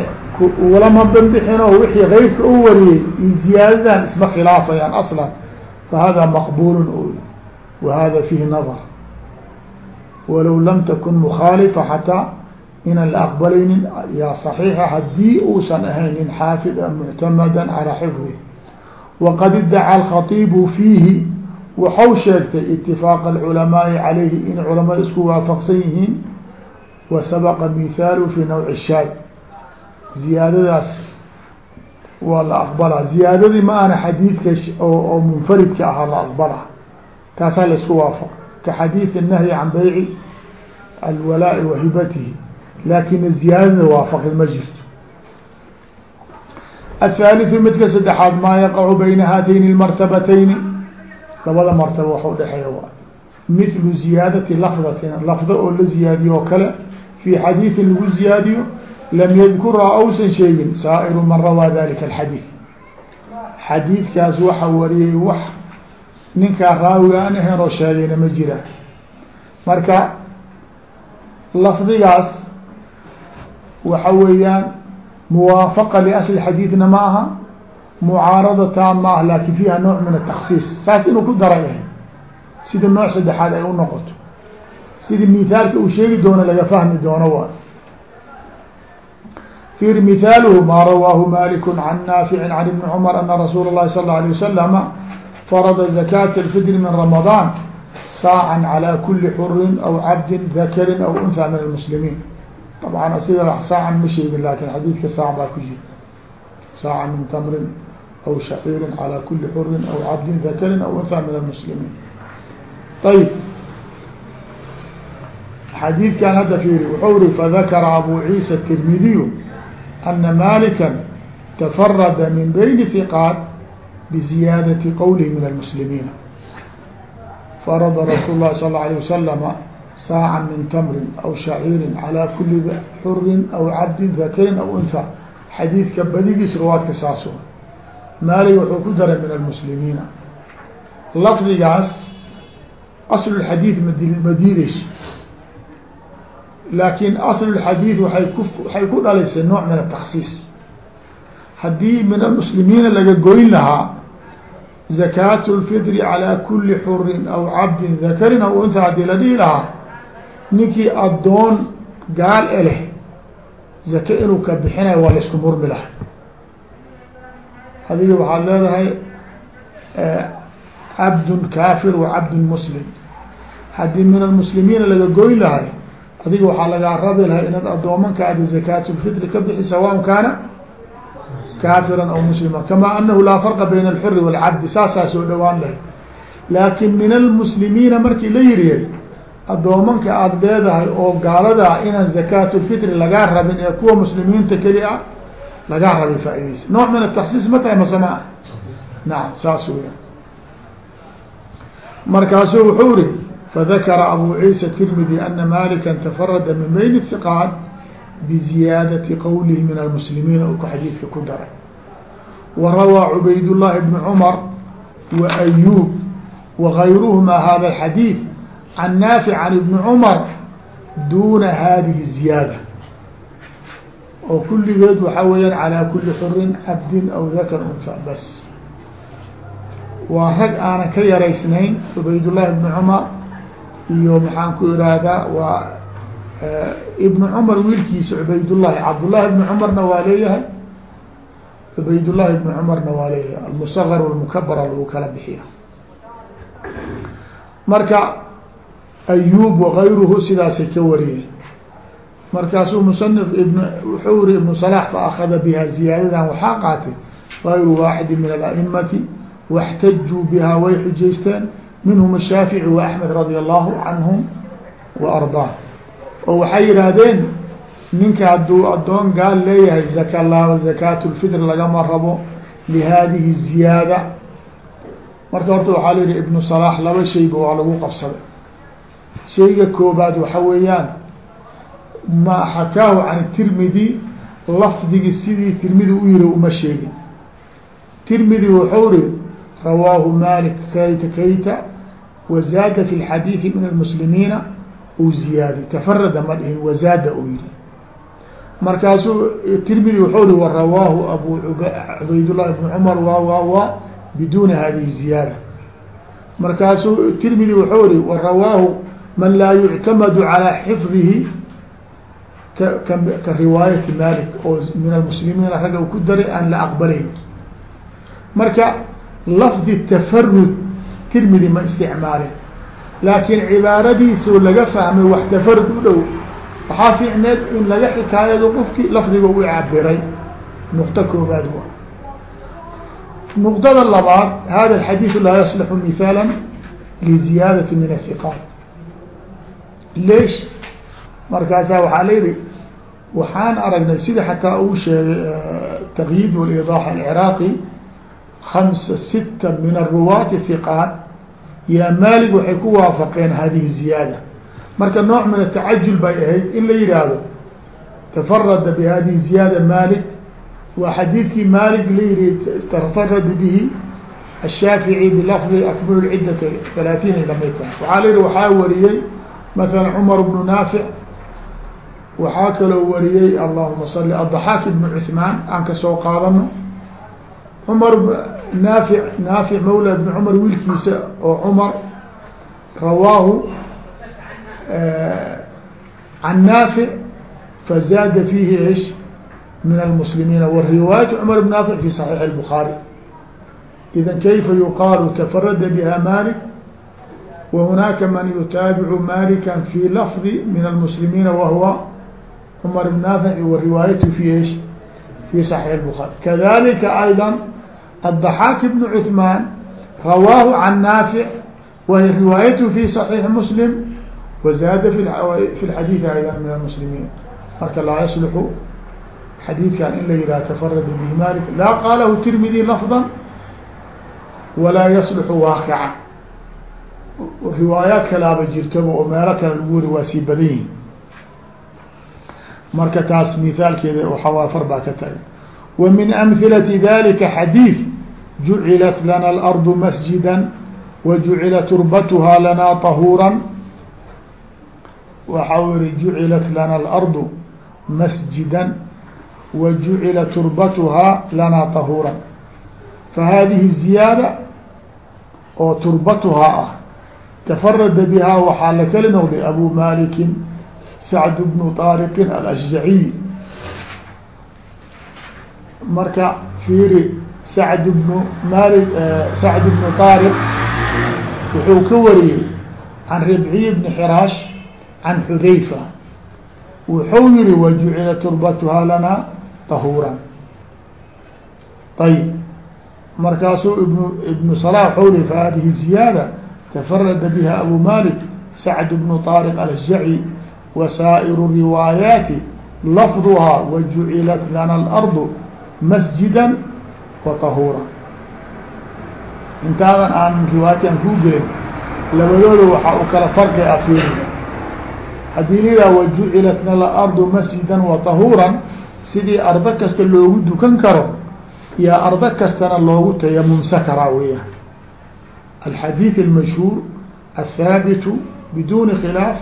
ulama banbixino wixii keyrka u wariyey iyo ziyaadadan isma khilaafayaan aslan fahada maqbul wahada fihi nadar walow lam takun mukhaalifa xataa inaan la aqbalaynin yaa صaxiixa haddii uusan ahaynin xaafida muctamada calى xifdi waqad iddaca alkhatibu fiihi waxau sheegtay itifaaq alculamaai calayhi in culamada isku waafaqsan yihiin wa sabaqa mihaalu fi nawci shaad ziyaadadaas waa la aqbalaa ziyaadadii ma ana xadiidka oo munfaridka ahaa la aqbalaa taasaa la isku waafaq ka xadiid الnahyi can bayci alwalaaءi wa hibatihi laakina ziyaadada waafaqid ma jirto aلثaaliثu midka saddexaad maa yaqacu bayna haatayni اlmartabatayni labada martaba wax udhexeeya waa mithlu ziyaadati lafdatin lafda oo la ziyaadiyo oo kale fii xadiidin lagu ziyaadiyo lam yadkurhaa ausan sheegin saa'iru man rawaa dalika alxadiid xadiidkaas waxa wariyey wax ninkaa raawiga aan ahayn oo sheegayna ma jira marka lafdigaas waxa weeyaan muwaafaqa liasli xadiidna ma aha mucaarada taan ma ah lakin fiiha nooc min ataksiis saas inuu ku daray ahay sida nooc saddexaad ay u noqoto sidii mithaalka uu sheegi doono laga fahmi doono waay فir مثاalه ma rawaahu malik عan ناafiع عan iبn cmر أna rasuul الlahi صلى الله عليه وسلم farada zakaata alfidri min ramadaan saacan calaa kuli xurin aw cabdin dakarin aw unhaa min almuslimiin dabcan asiga saacan ma sheegin laakin xadiidka saac baa ku jiri saaca min tamrin aw shaciirin calaa kuli xurin aw cabdin dakarin aw unhaa min almuslimiin ayb xadiidkan hadda fiiri wuxuu ri fadakara abu ciisa tirmidiyu ana malikan tafarada min bayni fiqaat بزiyaadة qwlه min المسلمين فرض رsuل الlه صلى الله عليه وسلم sاacا min تمri أو شhacيiri عalى kuli xuri أو cabdi ذakrin أو أنثى xadiidka badigiis rwaadka saas maali wuxuu ku daray min المسلimiina lafdigaas أصل الxadيiث ma diideyso laakin أصل الxadيiث waay ku waxay ku dhalaysay nooع min التkصiص haddii min المسلimiina laga goyn lahaa zakaat lfidri calaa kuli xurin aw cabdin dakarin aw unha haddii la dhihi lahaa ninkii addoon gaal eleh zake inuu ka bixinay waa la isku murmi laha adiga waxaad leedahay cabdun kaafir wa cabdun muslim haddii min almuslimiina laga goyn lahay adiga waxaa lagaa lahay inaad addoomankaada zakaat lfitri ka bixi sawaan kaana kafira aw muslima kama anahu laa farqa bayna alxuri wاlcabdi saasaa soo dhawaan lahay laakin min almuslimiina markii la yiriyay adoomanka aada leedahay oo gaaladaa inaan zakaat lfitri lagaa rabin ee kuwa muslimiinta keli ah lagaa rabay faaideysa nooc min ataksiis ma tahay masama nacam saas weya markaasuu wuxuu ri fadakara abu ciisa tirmidi ana malika tafarada min bayn hiqaat biziyaadati qowlihi min almuslimiina u ka xadiidka ku daray wa rawaa cubayd llahi bni cumar wa ayub wagayruhma hada alxadiid can naafic can ibni cumar duna hadihi ziyaada oo kulligeed waxaa weeyaan calaa kuli xurin cabdin aw dakar unfa bas waa rag aanan ka yaraysnayn cubaydullahi ibni cumar iyo maxaan ku irahdaa waa Eh, ibn cumar wiilkiisa cubaydllahi cabdullahi ibn cumarna waa leeyahay. Cubaydllahi ibn cumarna waa leeyahay. Almusagar almukabara lagu kala bixiya marka ayub wakayruhu sidaasay ka wariyeen. Markaasuu musanif ibn wuxuu iri ibnu salax faakada biha ziyaadadan waxaa qaatay gayru waaxidi min alaimati waxtajuu biha way xujaysteen minhum shaafici waaxmed radia allahu canhum waardaah oo waxay yidhaahdeen ninka hadduu addoon gaal leeyahay zaka la lfitr lagama rabo lihadihi ziyaada. Marka horta waxaa layihi ibnu salaax laba shayba waa lagu qabsaday. Shayga koobaad waxa weeyaan ma xakaahu can tirmidi lafdigii sidii tirmidi u yiri uma sheegin. Tirmidi wuxuu iri rawaahu malik kayta kayta wa zaada fi lxadiidi min almuslimiina uu ziyaadiy tafarada ma dhihin wazaada uu yihi markaasuu tirmidi wuxuu ri warawaahu abu cubaydullah ibn cumar wa wa wa biduuni hadihi ziyaada. Markaasuu tirmidi wuxuu ri warawaahu man laa yuctamadu calaa xifdihi ka riwaayati malik oo min almuslimiina ragga u ku daray aan la aqbalayn. Marka lafdi tafarud tirmidi ma isticmaalin laakiin cibaaradiisu laga fahmay wax tafarud u dhow. Waxaa fiicneed in laga xikaayado qofkii lafdiga u cabiray nuqto koobaad wa nuqdada labaad hada alxadiidu laa yaslixu mithaala liziyaadati min athiqaat leesh markaasaa waxaa la yihi waxaan aragnay sida xataa uu sheegay taqyiid walidaxa alciraaqi hamsa sita min aruwaati hiqaat yaa malig waxay ku waafaqeen hadihi ziyaada. Marka nooc min atacajul bay ahayd in la yihaahdo tafarada bihadihi ziyaada malik waa xadiidkii malik la yihi tafarada bihi ashaafici bilafdi akmilu ciddata halaatiina la mid tahay waxaa la yihi waxaa wariyey maala cumar bnu naafic waxaa kaloo wariyey allahuma sali adaxaak ibnu cuhmaan aan ka soo qaadano. Cumar naafic naafic mawla bni cumar wiilkiisa oo cumar rawaahu eh, can naafic fazaada fiihi ish min almuslimiina wariwaayatu cumar bn naafic fi saxiix اlbukhaari idan kayfa yuqaalu tafarada biha malik wahunaaka man yutaabicu malika fi lafdi min almuslimiina wahuwa cumar bn naafic wariwaayatu fi ish fi saxiix اlbukhaari kadalika ayda الضحاk بن cثmaan rawaahu can naafic wahiy riwaayatu fi صaxiix mslim wazaada fi xadiiث ayضا min almuslimiin marka laa yaslixu xadiidkan in la yihah tafarada bihi malik laa qaalahu tirmidi lafظa walaa yaslixu waaqica riwaayaat kalaaba jirtaba oo meelo kale lagu wari waa sii badan yihin marka taas mithaalkeeda waxawaa far baa ka tahay wa min amhilati dalika xadiid jucilat lana alardu masjida wa jucila turbatuha lana tahuura waxa yihi jucilat lana alardu masjida wa jucila turbatuhaa lana tahuura fahadihi ziyaada oo turbatuhaa ah tafarada bihaa waxaa la kali noqday abu malikin sacd bnu طaariqin alashjaciy marka fiiri sacd bnu mali sacd bnu طaariq wuxuu ka wariyey can ribciy bni xiraash can xudayfa wuxuu yihi wajucila turbatuhaa lana tahuuran ayb markaasuu ibn ibnu صلاح wxuu i fahadihi ziyaadة tafarada biha abu malik sacd bnu طاriq alashjaci wasaaئir riwaayaati lafduhaa wajucilat lana اlarض masjida وطahuura intaadan aan riwaayatan kuu gelin labadooda waxaa u kala farqi afiiri haddii lidaa wajucilat lana اlarض masjida وطahuura sidii ardo kasta loogu dukan karo yaa ardo kastana loogu tayamumsa karaa weyaan alxadiid almashhuur athaabitu biduni khilaaf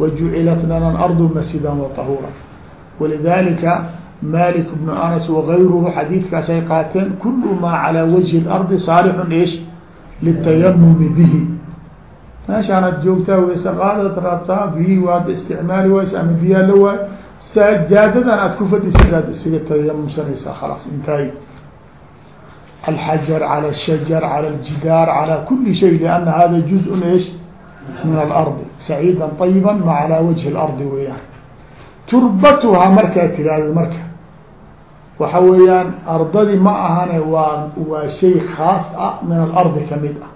wajucilat lana alardu masjida waطahuura walidalika malik bnu anas wagayruhu xadiidkaas ay qaateen kulu maa calaa wajhi اlardi saalixun ish litayamumi bihi meeshaanad joogtaa wayse qaadad rabtaa bihi waad isticmaali waysa ama biyaa la waay sajaadadan aad ku fadhisidaad isaga tayamumsanaysaa khalaas intaay الحجر على الشجر على الجدار على كل شيء لأن هذا جزء ايش من الأرض سعيدا طيبا ما على وجه الأرض weyaan turbatuhaa markaa tiraahdo marka. Waxa weeyaan ardadi ma ahane waa waa shay khaas ah min alardi ka mid ah.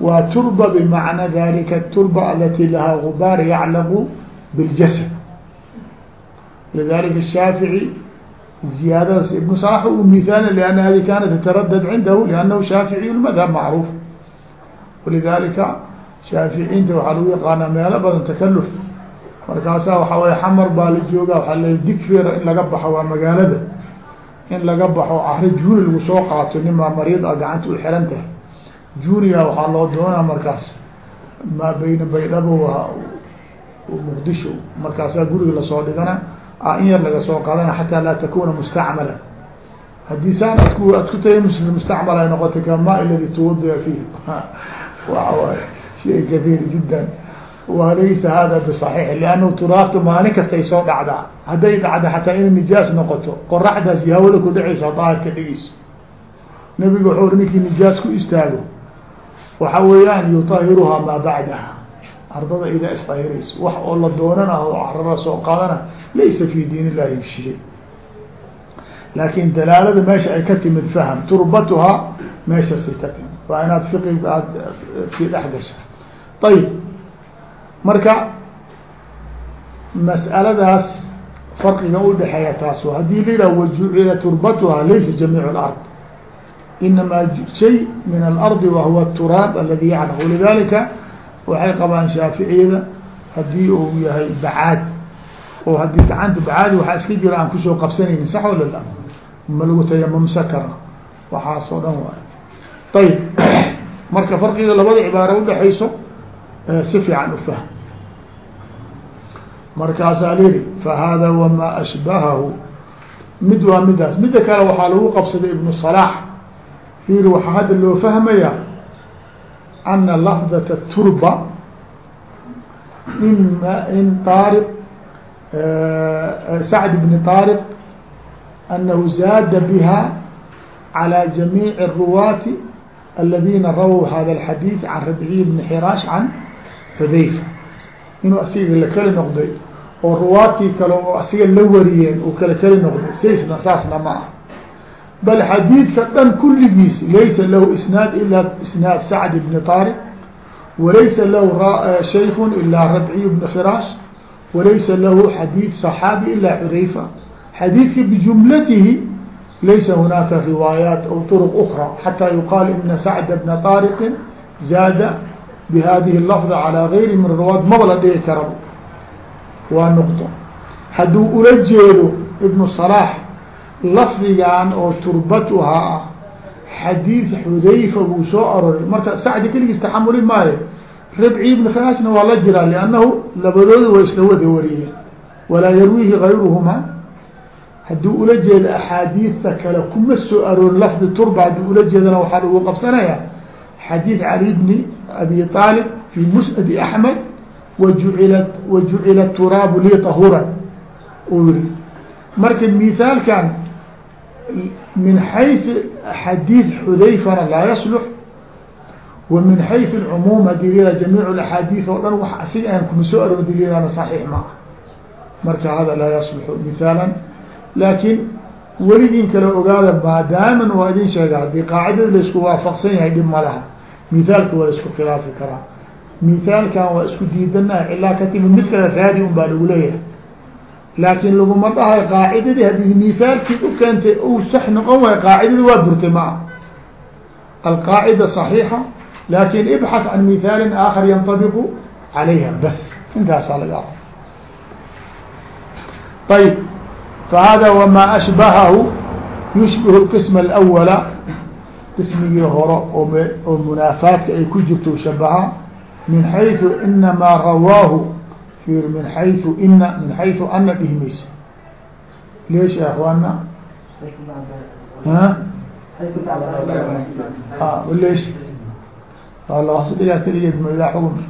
Waa turba bimacna dalika turba alati lahaa gubaar yaclaqu biljasad lidalika shaafici ziyaadadaas ibnu salax u mihaali lianna hadi kaanat tataradad cindahu liannahu shaaficiy lmadhab macruuf. Walidalika shaaficiinta waxaa lagu yaqaanaa meelo badan takaluf markaasa waxa wey xmr baa la jooga waaa l digfeera in laga baxo waa magaalada. In laga baxo cari juni lagu soo qaato nimaa mariid a gacanta u xiran tahay. Juniya waxaa loo doonaa markaas maa beyna baydhabo مqdisho markaasaa guriga la soo dhigana in yar laga soo qaadana xataa laa takuna mustacmala. Haddii saan ad ku ad ku tahay mustacmal ay noqota kama ladi twadiya fiih waxa waay shay kahiir jiddan walaysa hada biصaxiix liannahu turaabta maalin kastay soo dhacdaa hadday dhacda xataa inay nijaas noqoto qoraxdaas iyo hawada ku dhacaysa daahirka dhigeyso nabiga ri ninkii nijaas ku istaago waxa weeyaan yutahiruhaa maa bacdaha ardada idaa isdahirayso wax oo la doonana oo carara soo qaadana laysa fi diin illahi shay laakin dalaalada meesha ay ka timid fahm turbatuhaa meeshasay ka timid waa inaad fiqiga aad sii dhex gasha ayib marka mas'aladaas farqiga udhexeeya taas haddii la yidhah wajucila turbatuhaa laysa jamiic اlard inamaa shay min alardi wahuwa turaab aladi yaclaq lidalika waxay qabaan shaaficiyada haddii uu yahay bacaad. Oo haddii gacanta bacaadi waxaa iska jira aan ku soo qabsanaynin sax wala la ma lagu tayamumsa kara waxaas oo dhan waay. Ayib marka farqiga labada cibaaro udhaxayso si fiican ufahm markaasaa lyihi fahada wamaa ashbahahu mid waa midaas midda kale waxaa lagu qabsaday ibnu صلاح fiiri waxaa hadda loo fahmaya ana lafdata turba in in طaariq sacd bni طaariq anahu zaada biha calى jamiiع الruwaati aladina rawow hada الxadiiث can rabciy bni xiraash can xudayfa inuu asiga la keli noqday oo ruwaadtii kale oo asiga la wariyeen uu kala keli noqday saysna saasna ma ah bal xadiidka dhan kulligiis laysa lahu isnaad ila isnaad sacd ibni taariq walaysa lahu eh, shaykun ilaa rabciy bni firaash walaysa lahu xadiid صaxaabi ilaa xudayfa. Xadiidka bijumlatihi laysa hunaaka riwaayaat aw turuq ukra xataa yuqaal ina sacd bna طaariqi zaada bihadihi lafd calaa gayri min ruwaad maba la dhici karaba waa nuqto hadduu ula jeedo ibnu salaax lafdigan oo turbatuhaa ah xadiid xudayfa buu soo aroray marka sacdi keligiis taxamuli maayo ribci ibn khinaasna waa la jiraa liannahu labadooda way isla wada wariyeen walaa yarwiihi gayruhuma hadduu ula jeedo axaadiidta kale kuma soo aroorin lafdi turba hadduu ula jeedana waxaa lagu qabsanayaa xadiid cali bni abi aalib fi musnadi axmed wajucila wajucila turaabu lii tahuran uu yihi marka mithaalkan min xayث xadiid xudayfana laa yaslux wa min xayث اcumuum hadii la jamiic اaxaadiiث oo dhan wax asiga aan kuma soo aroor dililana صaxiix ma ah marka hada laa yaslixu mihaalan laakiin weligin kale ogaada maadaaman waa idin sheega haddii qaacidada laisku waafaqsan yahay dhib ma laha mithaalka waa isku khilaafi karaa mithaalkan waa isku diidanaha cilaa ka timi mid kale raadi un baa lagu leeyahay laakin laguma dhahay qaacidadii haddii mithaalkii u keentay u sax noqon waayo qaacidadii waa burtay ma ah alqaacida صaxiixa lakin ibxaث can mithaalin aakhar yanطabiqu calayha bas intaasaa laga aqo ayb fahada wma ashbahahu yushbih اqism اlأwala qismigii hore oo munaafaadka ay ku jirto shabaha min xayثu inamaa rawaahu min xayu ina min xayu ana dhihmaysa leesh ya akwaana leesh waa loos dhigaa keligeed xukun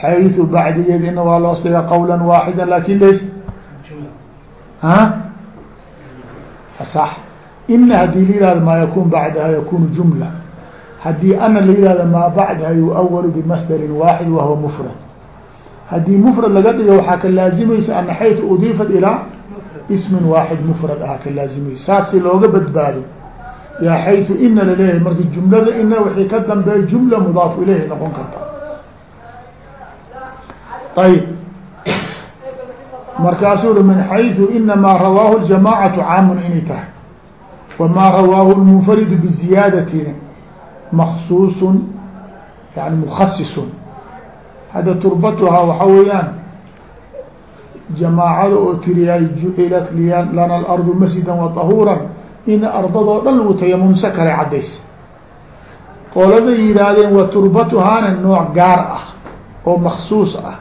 xayu bacdigeed ina waa loos dhigaa qawla waaxida laakiin leesh ha? Sax ina haddii la yihahdo maa yakun bacdaha yakunu jumla haddii ana la yihahdo maa bacdaha yuawalu bimasdarin waaxid wahuwa mfrad haddii mfrad laga dhigo waxaa ka laazimaysa ana xaytu udiifat ilaa ismin waaxid mfrad aha ka laazimaysa saas si looga badbaado yaa xaytu ina la leeyahay marka jumlada ina wixii ka dambeeya jumla mudaafu ilayhi noqon karta ayb markaasuu ui min xayثu inamaa rawaahu اjamacatu caamun inay tahay wamaa rawaahu lmunfaridu biziyaadatina maksuusun yani mukhasisun hadda turbatuhaa waxa weeyaan jamaacada oo tiriyaay jucilat lana alardu masjida waطahuuran in ardadoo dhan lagu tayamumsa kale caddays qolada yihaahdeen wa turbatuhaana nooc gaar ah oo maksuus ah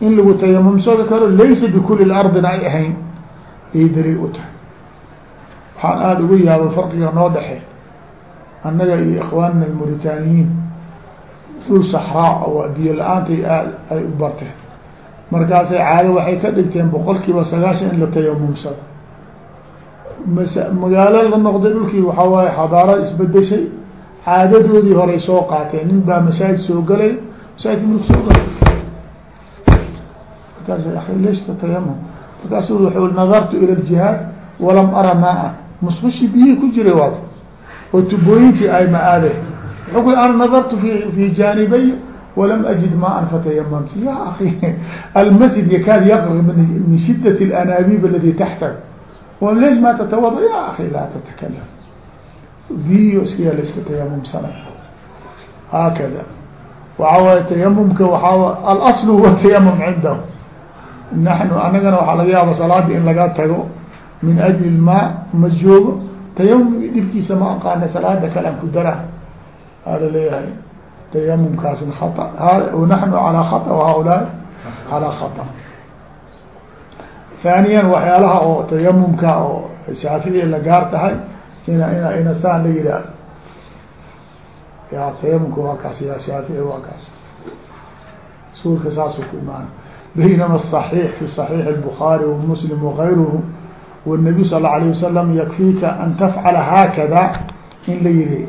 in lagu tayamumsada karo laysa bikuli lardina ay ahayn ayay daliil u waxaan aada uga yaaba farqiga noo dhexe. Annaga iyo ikhwaanina almuritaaniyiin dhul saxraa oo biyo la'aantay aad ay u barteen. Markaasay caado waxay ka dhigteen boqol kiiba sagaashan in la tayamumsado mas magaalo la noqday dhulkii waxaa waaye xadaarad isbedeshay caadadoodii horay soo qaateen. Nin baa masaajid soo galay masaajidka milku soo galay. Markaas lesh tatayamum markaasu wuxuu nadartu ila ljihaad walam ara maa musqushi biyihii ku jiray waad oo tubooyinkii ay ma aadeen wuxuu ku ana nadartu fi fi janibay walam ajid maan fatayamamtu ya aki almasjid yakaad yaqri min shidat اlanabib alati taxtak lesh ma tatawada ya aki laa tatakalam biyo iska laiska tayamumsanay haakada. Waxa waay tayamumka waaa alasl huwa tayamum cindahu. Naxnu anagana waxaa laga yaaba salaadii in laga tago min ajli maa ma joogo tayamum dhibkiisa ma aqaana salaada kale aan ku daraa ala leeyahay tayamumkaasna a naxnu calaa khata wahaulaai calaa khata haaniyan waxyaalaha oo tayamumka oo shaaficiya la gaar tahay ina ina inasaan la yihaah ya tayamumka waa kaas ya shaafici waa kaas suurka saasuu ku imaana baynama asaxiix fi saxiix الbukaari wamuslim wagayruhu والنaبي sal اله عليه وسلم yakفيka an tfcala haakada in la yihi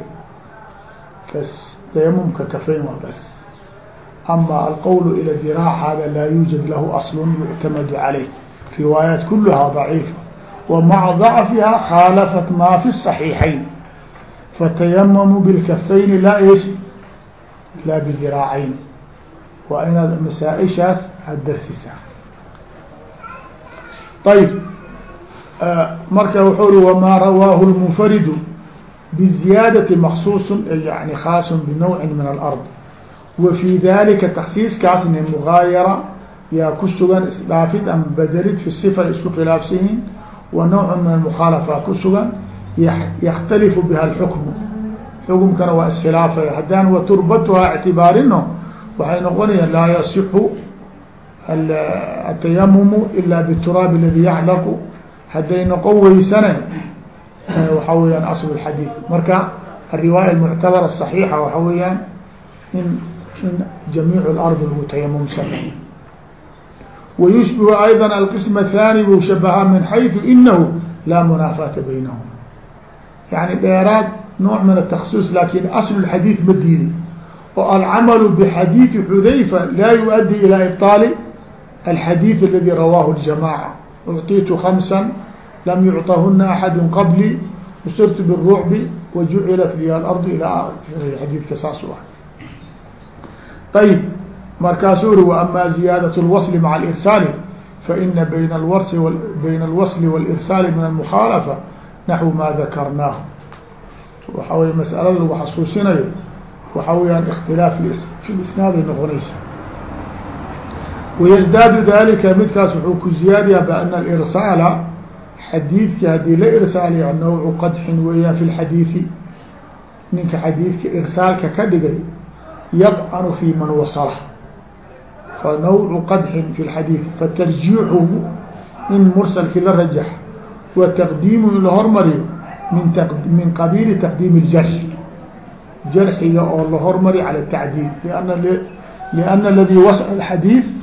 bs tayamumka kafayn waa bs ama alqwl ilى dirاع hada laa yوجad lahu أصl يctamad عalيه riwaayaat kulha ضaعيifa وmaعa ضacfiha khاalفat ma fi الصaحيiحayn fatayamamuu bاlkafayni laa ish laa bdiraacayn waa inaad masaaئishaas aad darsisaa ayb marka wuxuu ri wamaa rawaahu lmunfaridu biziyaadati maksuusun yani khaasun binawcin min alard. Wa fii dalika taksiiskaasne mugaayara yaa ku sugan isdhaafid ama bedelid fi sifa isku khilaafsan wa nawcun min almukhaalafa ku sugan yaktalifu biha alxukmu xukumkana waa iskhilaafaya haddaan wa turbatuhaa ictibaarino waxay noqonayaan laa yasixu atayamumu ila bituraab aladi yaclaqu hadday noqon weysane waxa weyaan asl اxadiid marka ariwaaya muctabara صaxiixa waxa weeyaan in in jamiic اlarض lagu tayamumsan wayushbihu ayضا alqism الthani buu shabahaa min xayثu inahu laa munaafaata baynahum yani dheeraad nooc min ataksis lakin asl اxadiid ma diiday oo alcamalu bxadiidi xudayfa laa yuؤdي ilى ibطaali alxadiid aladi rawaahu اljamاعة ucطitu خamsa lam yucطahuna axadu qablي usirtu bالrucbi wajucilat liya alarض ilaa xadiidka saas u ah ayb markaasuu uri وama ziyaadaة اlwصl maعa اlirsaali faina bayna اlwrs bayna اlwصl wاlirsaali min almukhaalafa naxو ma dakarnaahu waxa wey masalada lagu xasuusinayo waxa weyaan اktilaaf fi isnaaday noqonaysa wayزdaadu dalika midkaas wuxuu ku ziyaadayaa bana alirsaala xadiidki haddii la irsaaliya nawcu qadxin weeyaan fi lxadiidi ninka xadiidka irsaalka ka dhigay yadcanu fi man wasala fa nawcu qadxin fi lxadiid fatarjiixuhu in mursalkii la rajax wa taqdiimu in la hormariyo min min qabiili taqdiim اljarx jarxiga oo la hormari cala tacdiil liana liana aladi wasla xadiid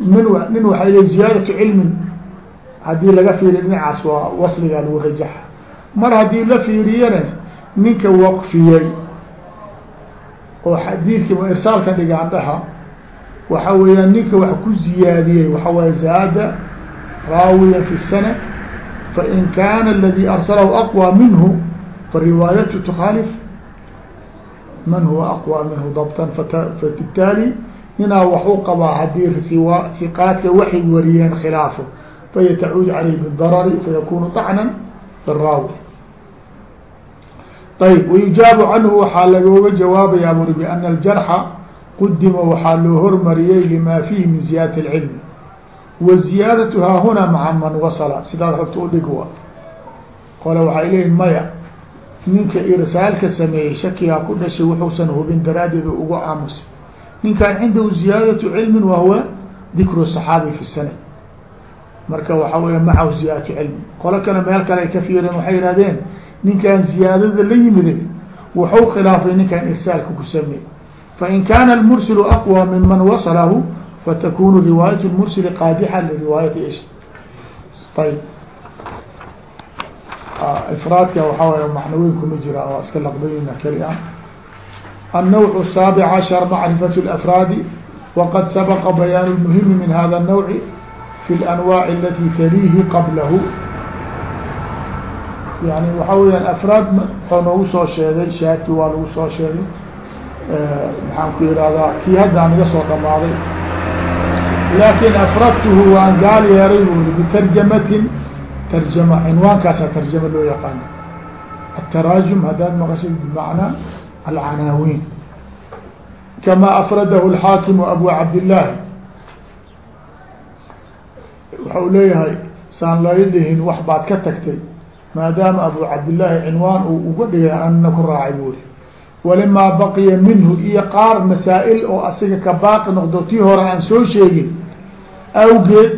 min nin waxay le ziyaadatu cilmin. Haddii laga fiiriyo dhinacaas waa wasligaa lagu rajaxa. Mar haddii la fiiriyana ninka waqfiyey oo xadiidka irsaalka dhigaan dhaha waxa weeyaan ninka wax ku ziyaadiyey waxa waye zaada raawiya fi sana fain kaana aladi arsalahu aqwى minhu fariwaayatu tukhaalif man huwa aqwى minhu dabtan ninaa waxu qabaa haddii hiqaadka waxay wariyeen khilaafo faya tacuud caleyh bidarari fayakunu طacna biraawi ayb wayujaabu canhu waxaa lagooga jawaabayaa buri biana aljarxa qudima waxaa loo hormariyey lima fiihi min ziyaadati اlcilmi waziyaadatu haahuna maca man wasala sidaad rabta udhig wa. Qole waxay leeyihiin maya ninka irsaalka sameeyey shakigaa ku dhashay wuxuusan hubin daraaddeed ugu aamusay ninkan cindahu ziyaadatu cilmin wahuwa dikru صaxaabi fi sana marka waxa weya macahu ziyaadatu cilmi qolo kale meel kale ay ka fiireen waxay yihahdeen ninkan ziyaadada la yimide wuxuu khilaafay ninkan irsaalka ku sameey fain kaana almursilu aqwى min man wasalahu fatakunu riwaayat lmursili qaadixa liriwaayati ish. Ayb ifraadka waxaa way macnaweyn kuma jira waa iska laqbayna keli ah النوع السابع عشر معرفة الأفراد وقد سبق بيان المهم من هذا النوع في الأنواع التي تليه قبله يعني waxa weya أفrاad oo noogu soo sheegay shaaki waa lagu soo sheegay maxaan ku ihahdaa kii haddaa naga soo dhamaaday laakin أfradtuhu waan gaal yeeray buri بترjamatin تrjama cinwaankaasa تrjama loo yaqaano التراجم haddaad maqashid بمعنى alcanaawiin kama afradahu alxaakim abu cabdillaahi waxa uu leeyahay saan laydhihin wax baad ka tagtay maadaama abu cabdillaahi cinwaan uu uga dhigay anna ku raacay buuri walimaa baqiya minhu iyo qaar masaa-il oo asiga ka baaqi noqdo tii hore aan soo sheegin awgeed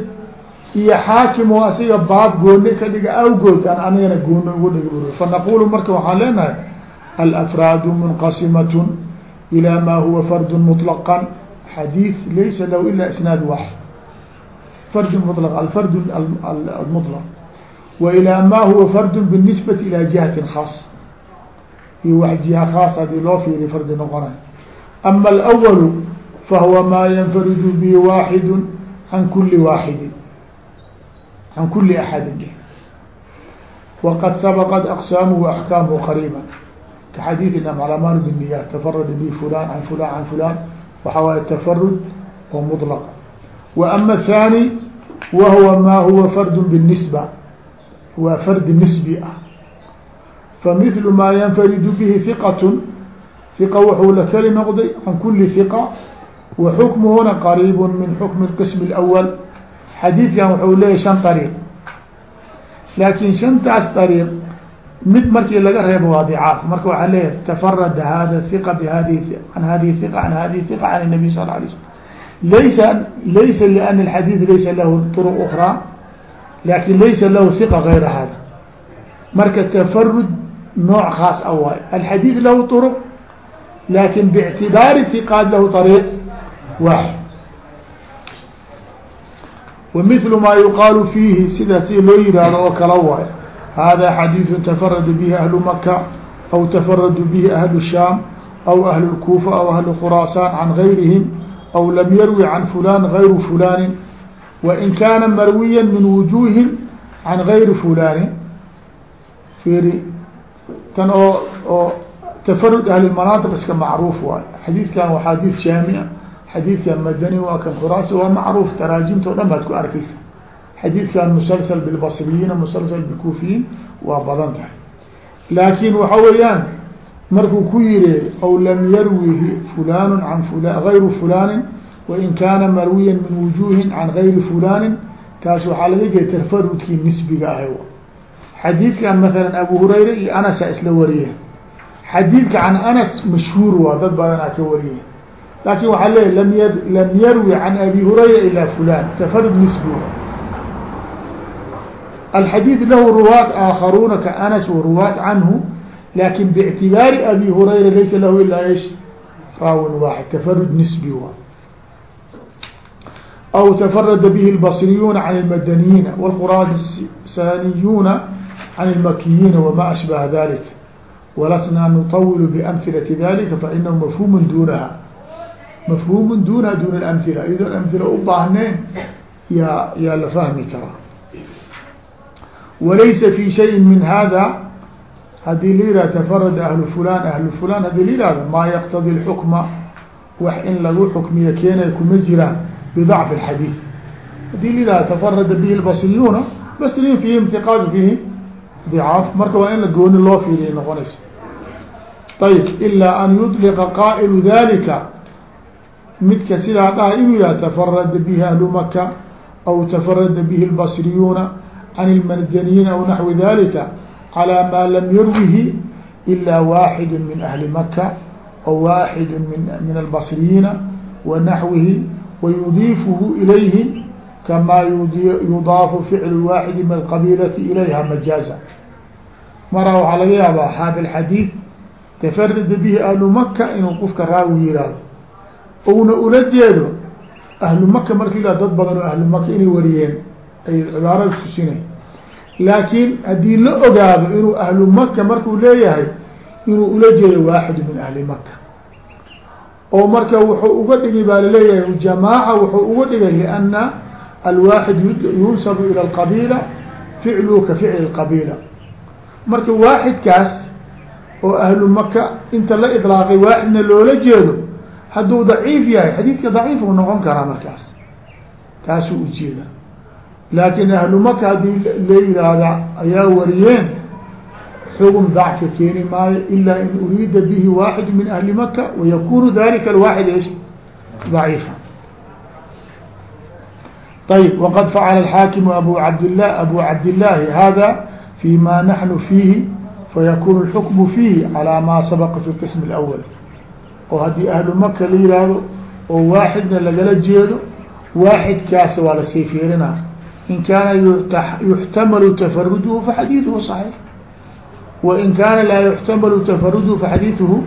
iyo xaakim oo asiga baab gooni ka dhiga awgood aan anigana gooni uga dhigi buuri fa marka waxaan leenahay alafraadu munqasimatun ilaa ma huwa fardun muطlaqan xadiid laysa lahu ila isnaad waaxid fardun mulaq alfard almuطlaq wa ilaa ma huwa fardun binisbati ila jihatin khaasa iyo wax jiha khaas hadii loo fiiriy fardi noqonay ama alأwalu fahuwa maa yanfaridu bihi waaxidu can kuli waaxidin can kuli axadin waqad sabaqat aqsaamuhu axkaamuhu qariiba kaxadiid inam alamaan biniyat tafarada bi fulan can fulan can fulan waxa waay tafarud oo muطlq wa ama athani wa huwa ma huwa fardu binisba waa fardi nisbi ah famithlu maa yanfaridu bihi hiqat hiqa wuxuu la keli noqday can kuli hiqa wa xukmuhuna qariib min xukmi اqism اlأwl xadiidkan wuxuu leeyahy shan ariiq laakin shantaas ariiq mid markii laga reebo waa dicaaf marka waxaa leeyahay tafarada hada hiqa bihadihi an hadihi hiqa an hadihi hiqa can الnabiy sal alay slm laysa laysa liana alxadiid laysa lahu turuq ukraa lakin laysa lahu hiqa gayra hada marka tafarud nooc khaas a waay alxadiid lahu turuq lakin bاctibaari hiqaad lahu ariiq waaxid wmثl ma yuqaalu fiihi sida si loo yihahdo oo kala waay hada xadiiث tafarada bihi ahlu maka aw tafaradu bihi ahlu shaam aw ahlu kuufa aw ahlu khuraasaan can gayrihim aw lam yarwi can fulan gayru fulani wain kaana marwiya min wujuhin can gayri fulani fiiri tan oo oo tafarud ahli manaaطiq iska macruuf waay xadiidkan waa xadiid shaamia xadiidkan madani waa kan khuraasi waa macruuf taraajimta o dhan baad ku arkeysa xadiidkan musalsal bilbasriyiina musalsal bilkuufiyiin waa badan tahay. Laakin waxa weeyaan markuu ku yiri aw lam yarwihi fulanu an gayru fulanin wain kaana marwiyan min wujuhin can gayri fulanin taas waxaa laga jeeda tafarudkii nisbiga ahay xadiidkan masalan abu hurayra iyo anasa isla wariye xadiidka can anas mashhuur waa dad badanaa ka wariye laakiin waxaa leeya lam yarwi can abi hurayra ila fulan tafarud nisbi alxadiid lahu ruwaat aakharuuna kaanas waruwaat canhu lakin bاctibaari abi hurayra laysa lahu ilaa ish raawin waaxid tafarud nisbi wa aw tafarada bihi اlbصriyuuna can اlmadaniyiina wاlqurasaniyuuna can اlmakiyiina wama ashbaha dalik walasnaa nuطawil bamhilati dalika fainahu mafhum dunaha mafhum dunaha duna اlamhila iyadoon amhila u baahneen yaa yaa la fahmi karaa walaysa fi shayin min hada haddii la yihah tafarada ahlu fulan ahlu fulan haddii la yihahdo maa yaqtadi lxukma wax in lagu xukmiyo keenay kuma jiraan bidacfi alxadiid haddii la yihahdo tafarada bihi lbasriyuuna basriyin fihim hiqaatu fihim dicaaf marka waa in la gooni loo fiiriya noqonayso ayb ilaa an yudliqa qaa'ilu dalika midka sidaa dhaha inuu yihah tafarada bihi ahlu maka aw tafarada bihi lbasriyuuna can اlmadaniyiin aw naxwi dalika calى ma lam yarwihi ila waaxid min ahli maka aw waaxid min albasriyiina wa naxwihi wayudiifuhu ilayhim kama yudaafu ficlu waaxidi min alqabiilati ilayha majaaza mara waxaa laga yaabaa alxadiid tafarada bihi ahlu maka inuu qofka raawi yihahdo ouna ula maka marka yihah dad badan oo ahlu maka inay wariyeen ay cibaarada tusinay laakiin haddii la ogaado inuu ahlu maka markuu leeyahay inuu ula jeedo waaxid min ahli maka oo marka wuxuu uga dhigay baa la leeyahay jamaaca wuxuu uga dhigay liana alwaaxid yunsabu ila alqabiila ficluhu ka ficli lqabiila marka waaxidkaas oo ahlu maka inta la idlaaqay waaxidna loola jeedo hadduu daciif yahay xadiidka daciif u noqon karaa markaas. Taasuu ujeeda laakin ahlu maka haddii la yihahda ayaa wariyeen xugum dacka keeni maayo ilaa in uriida bihi waaxid min ahli maka wayakunu dalika alwaaxid ish daciifa ayb waqad facala alxaakimu abu cabdlah abu cabdillaahi hada fi ma naxnu fiihi fayakunu اlxukmu fiihi calaa maa sabaqa fi qism اlأwl oo haddii ahlu maka la yihahdo oo waaxidna lagala jeedo waaxidkaas waa lasii fiirina in kaana yuxtamalu tafaruduhu faxadiiduhu صaxiix wain kaana laa yuxtamalu tafaruduhu faxadiiduhu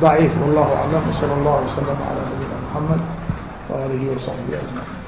ضaciif wallahu aclam sal اllah وsلم alى nabiyina mحamed وalihi وصaxbihi aجmaعin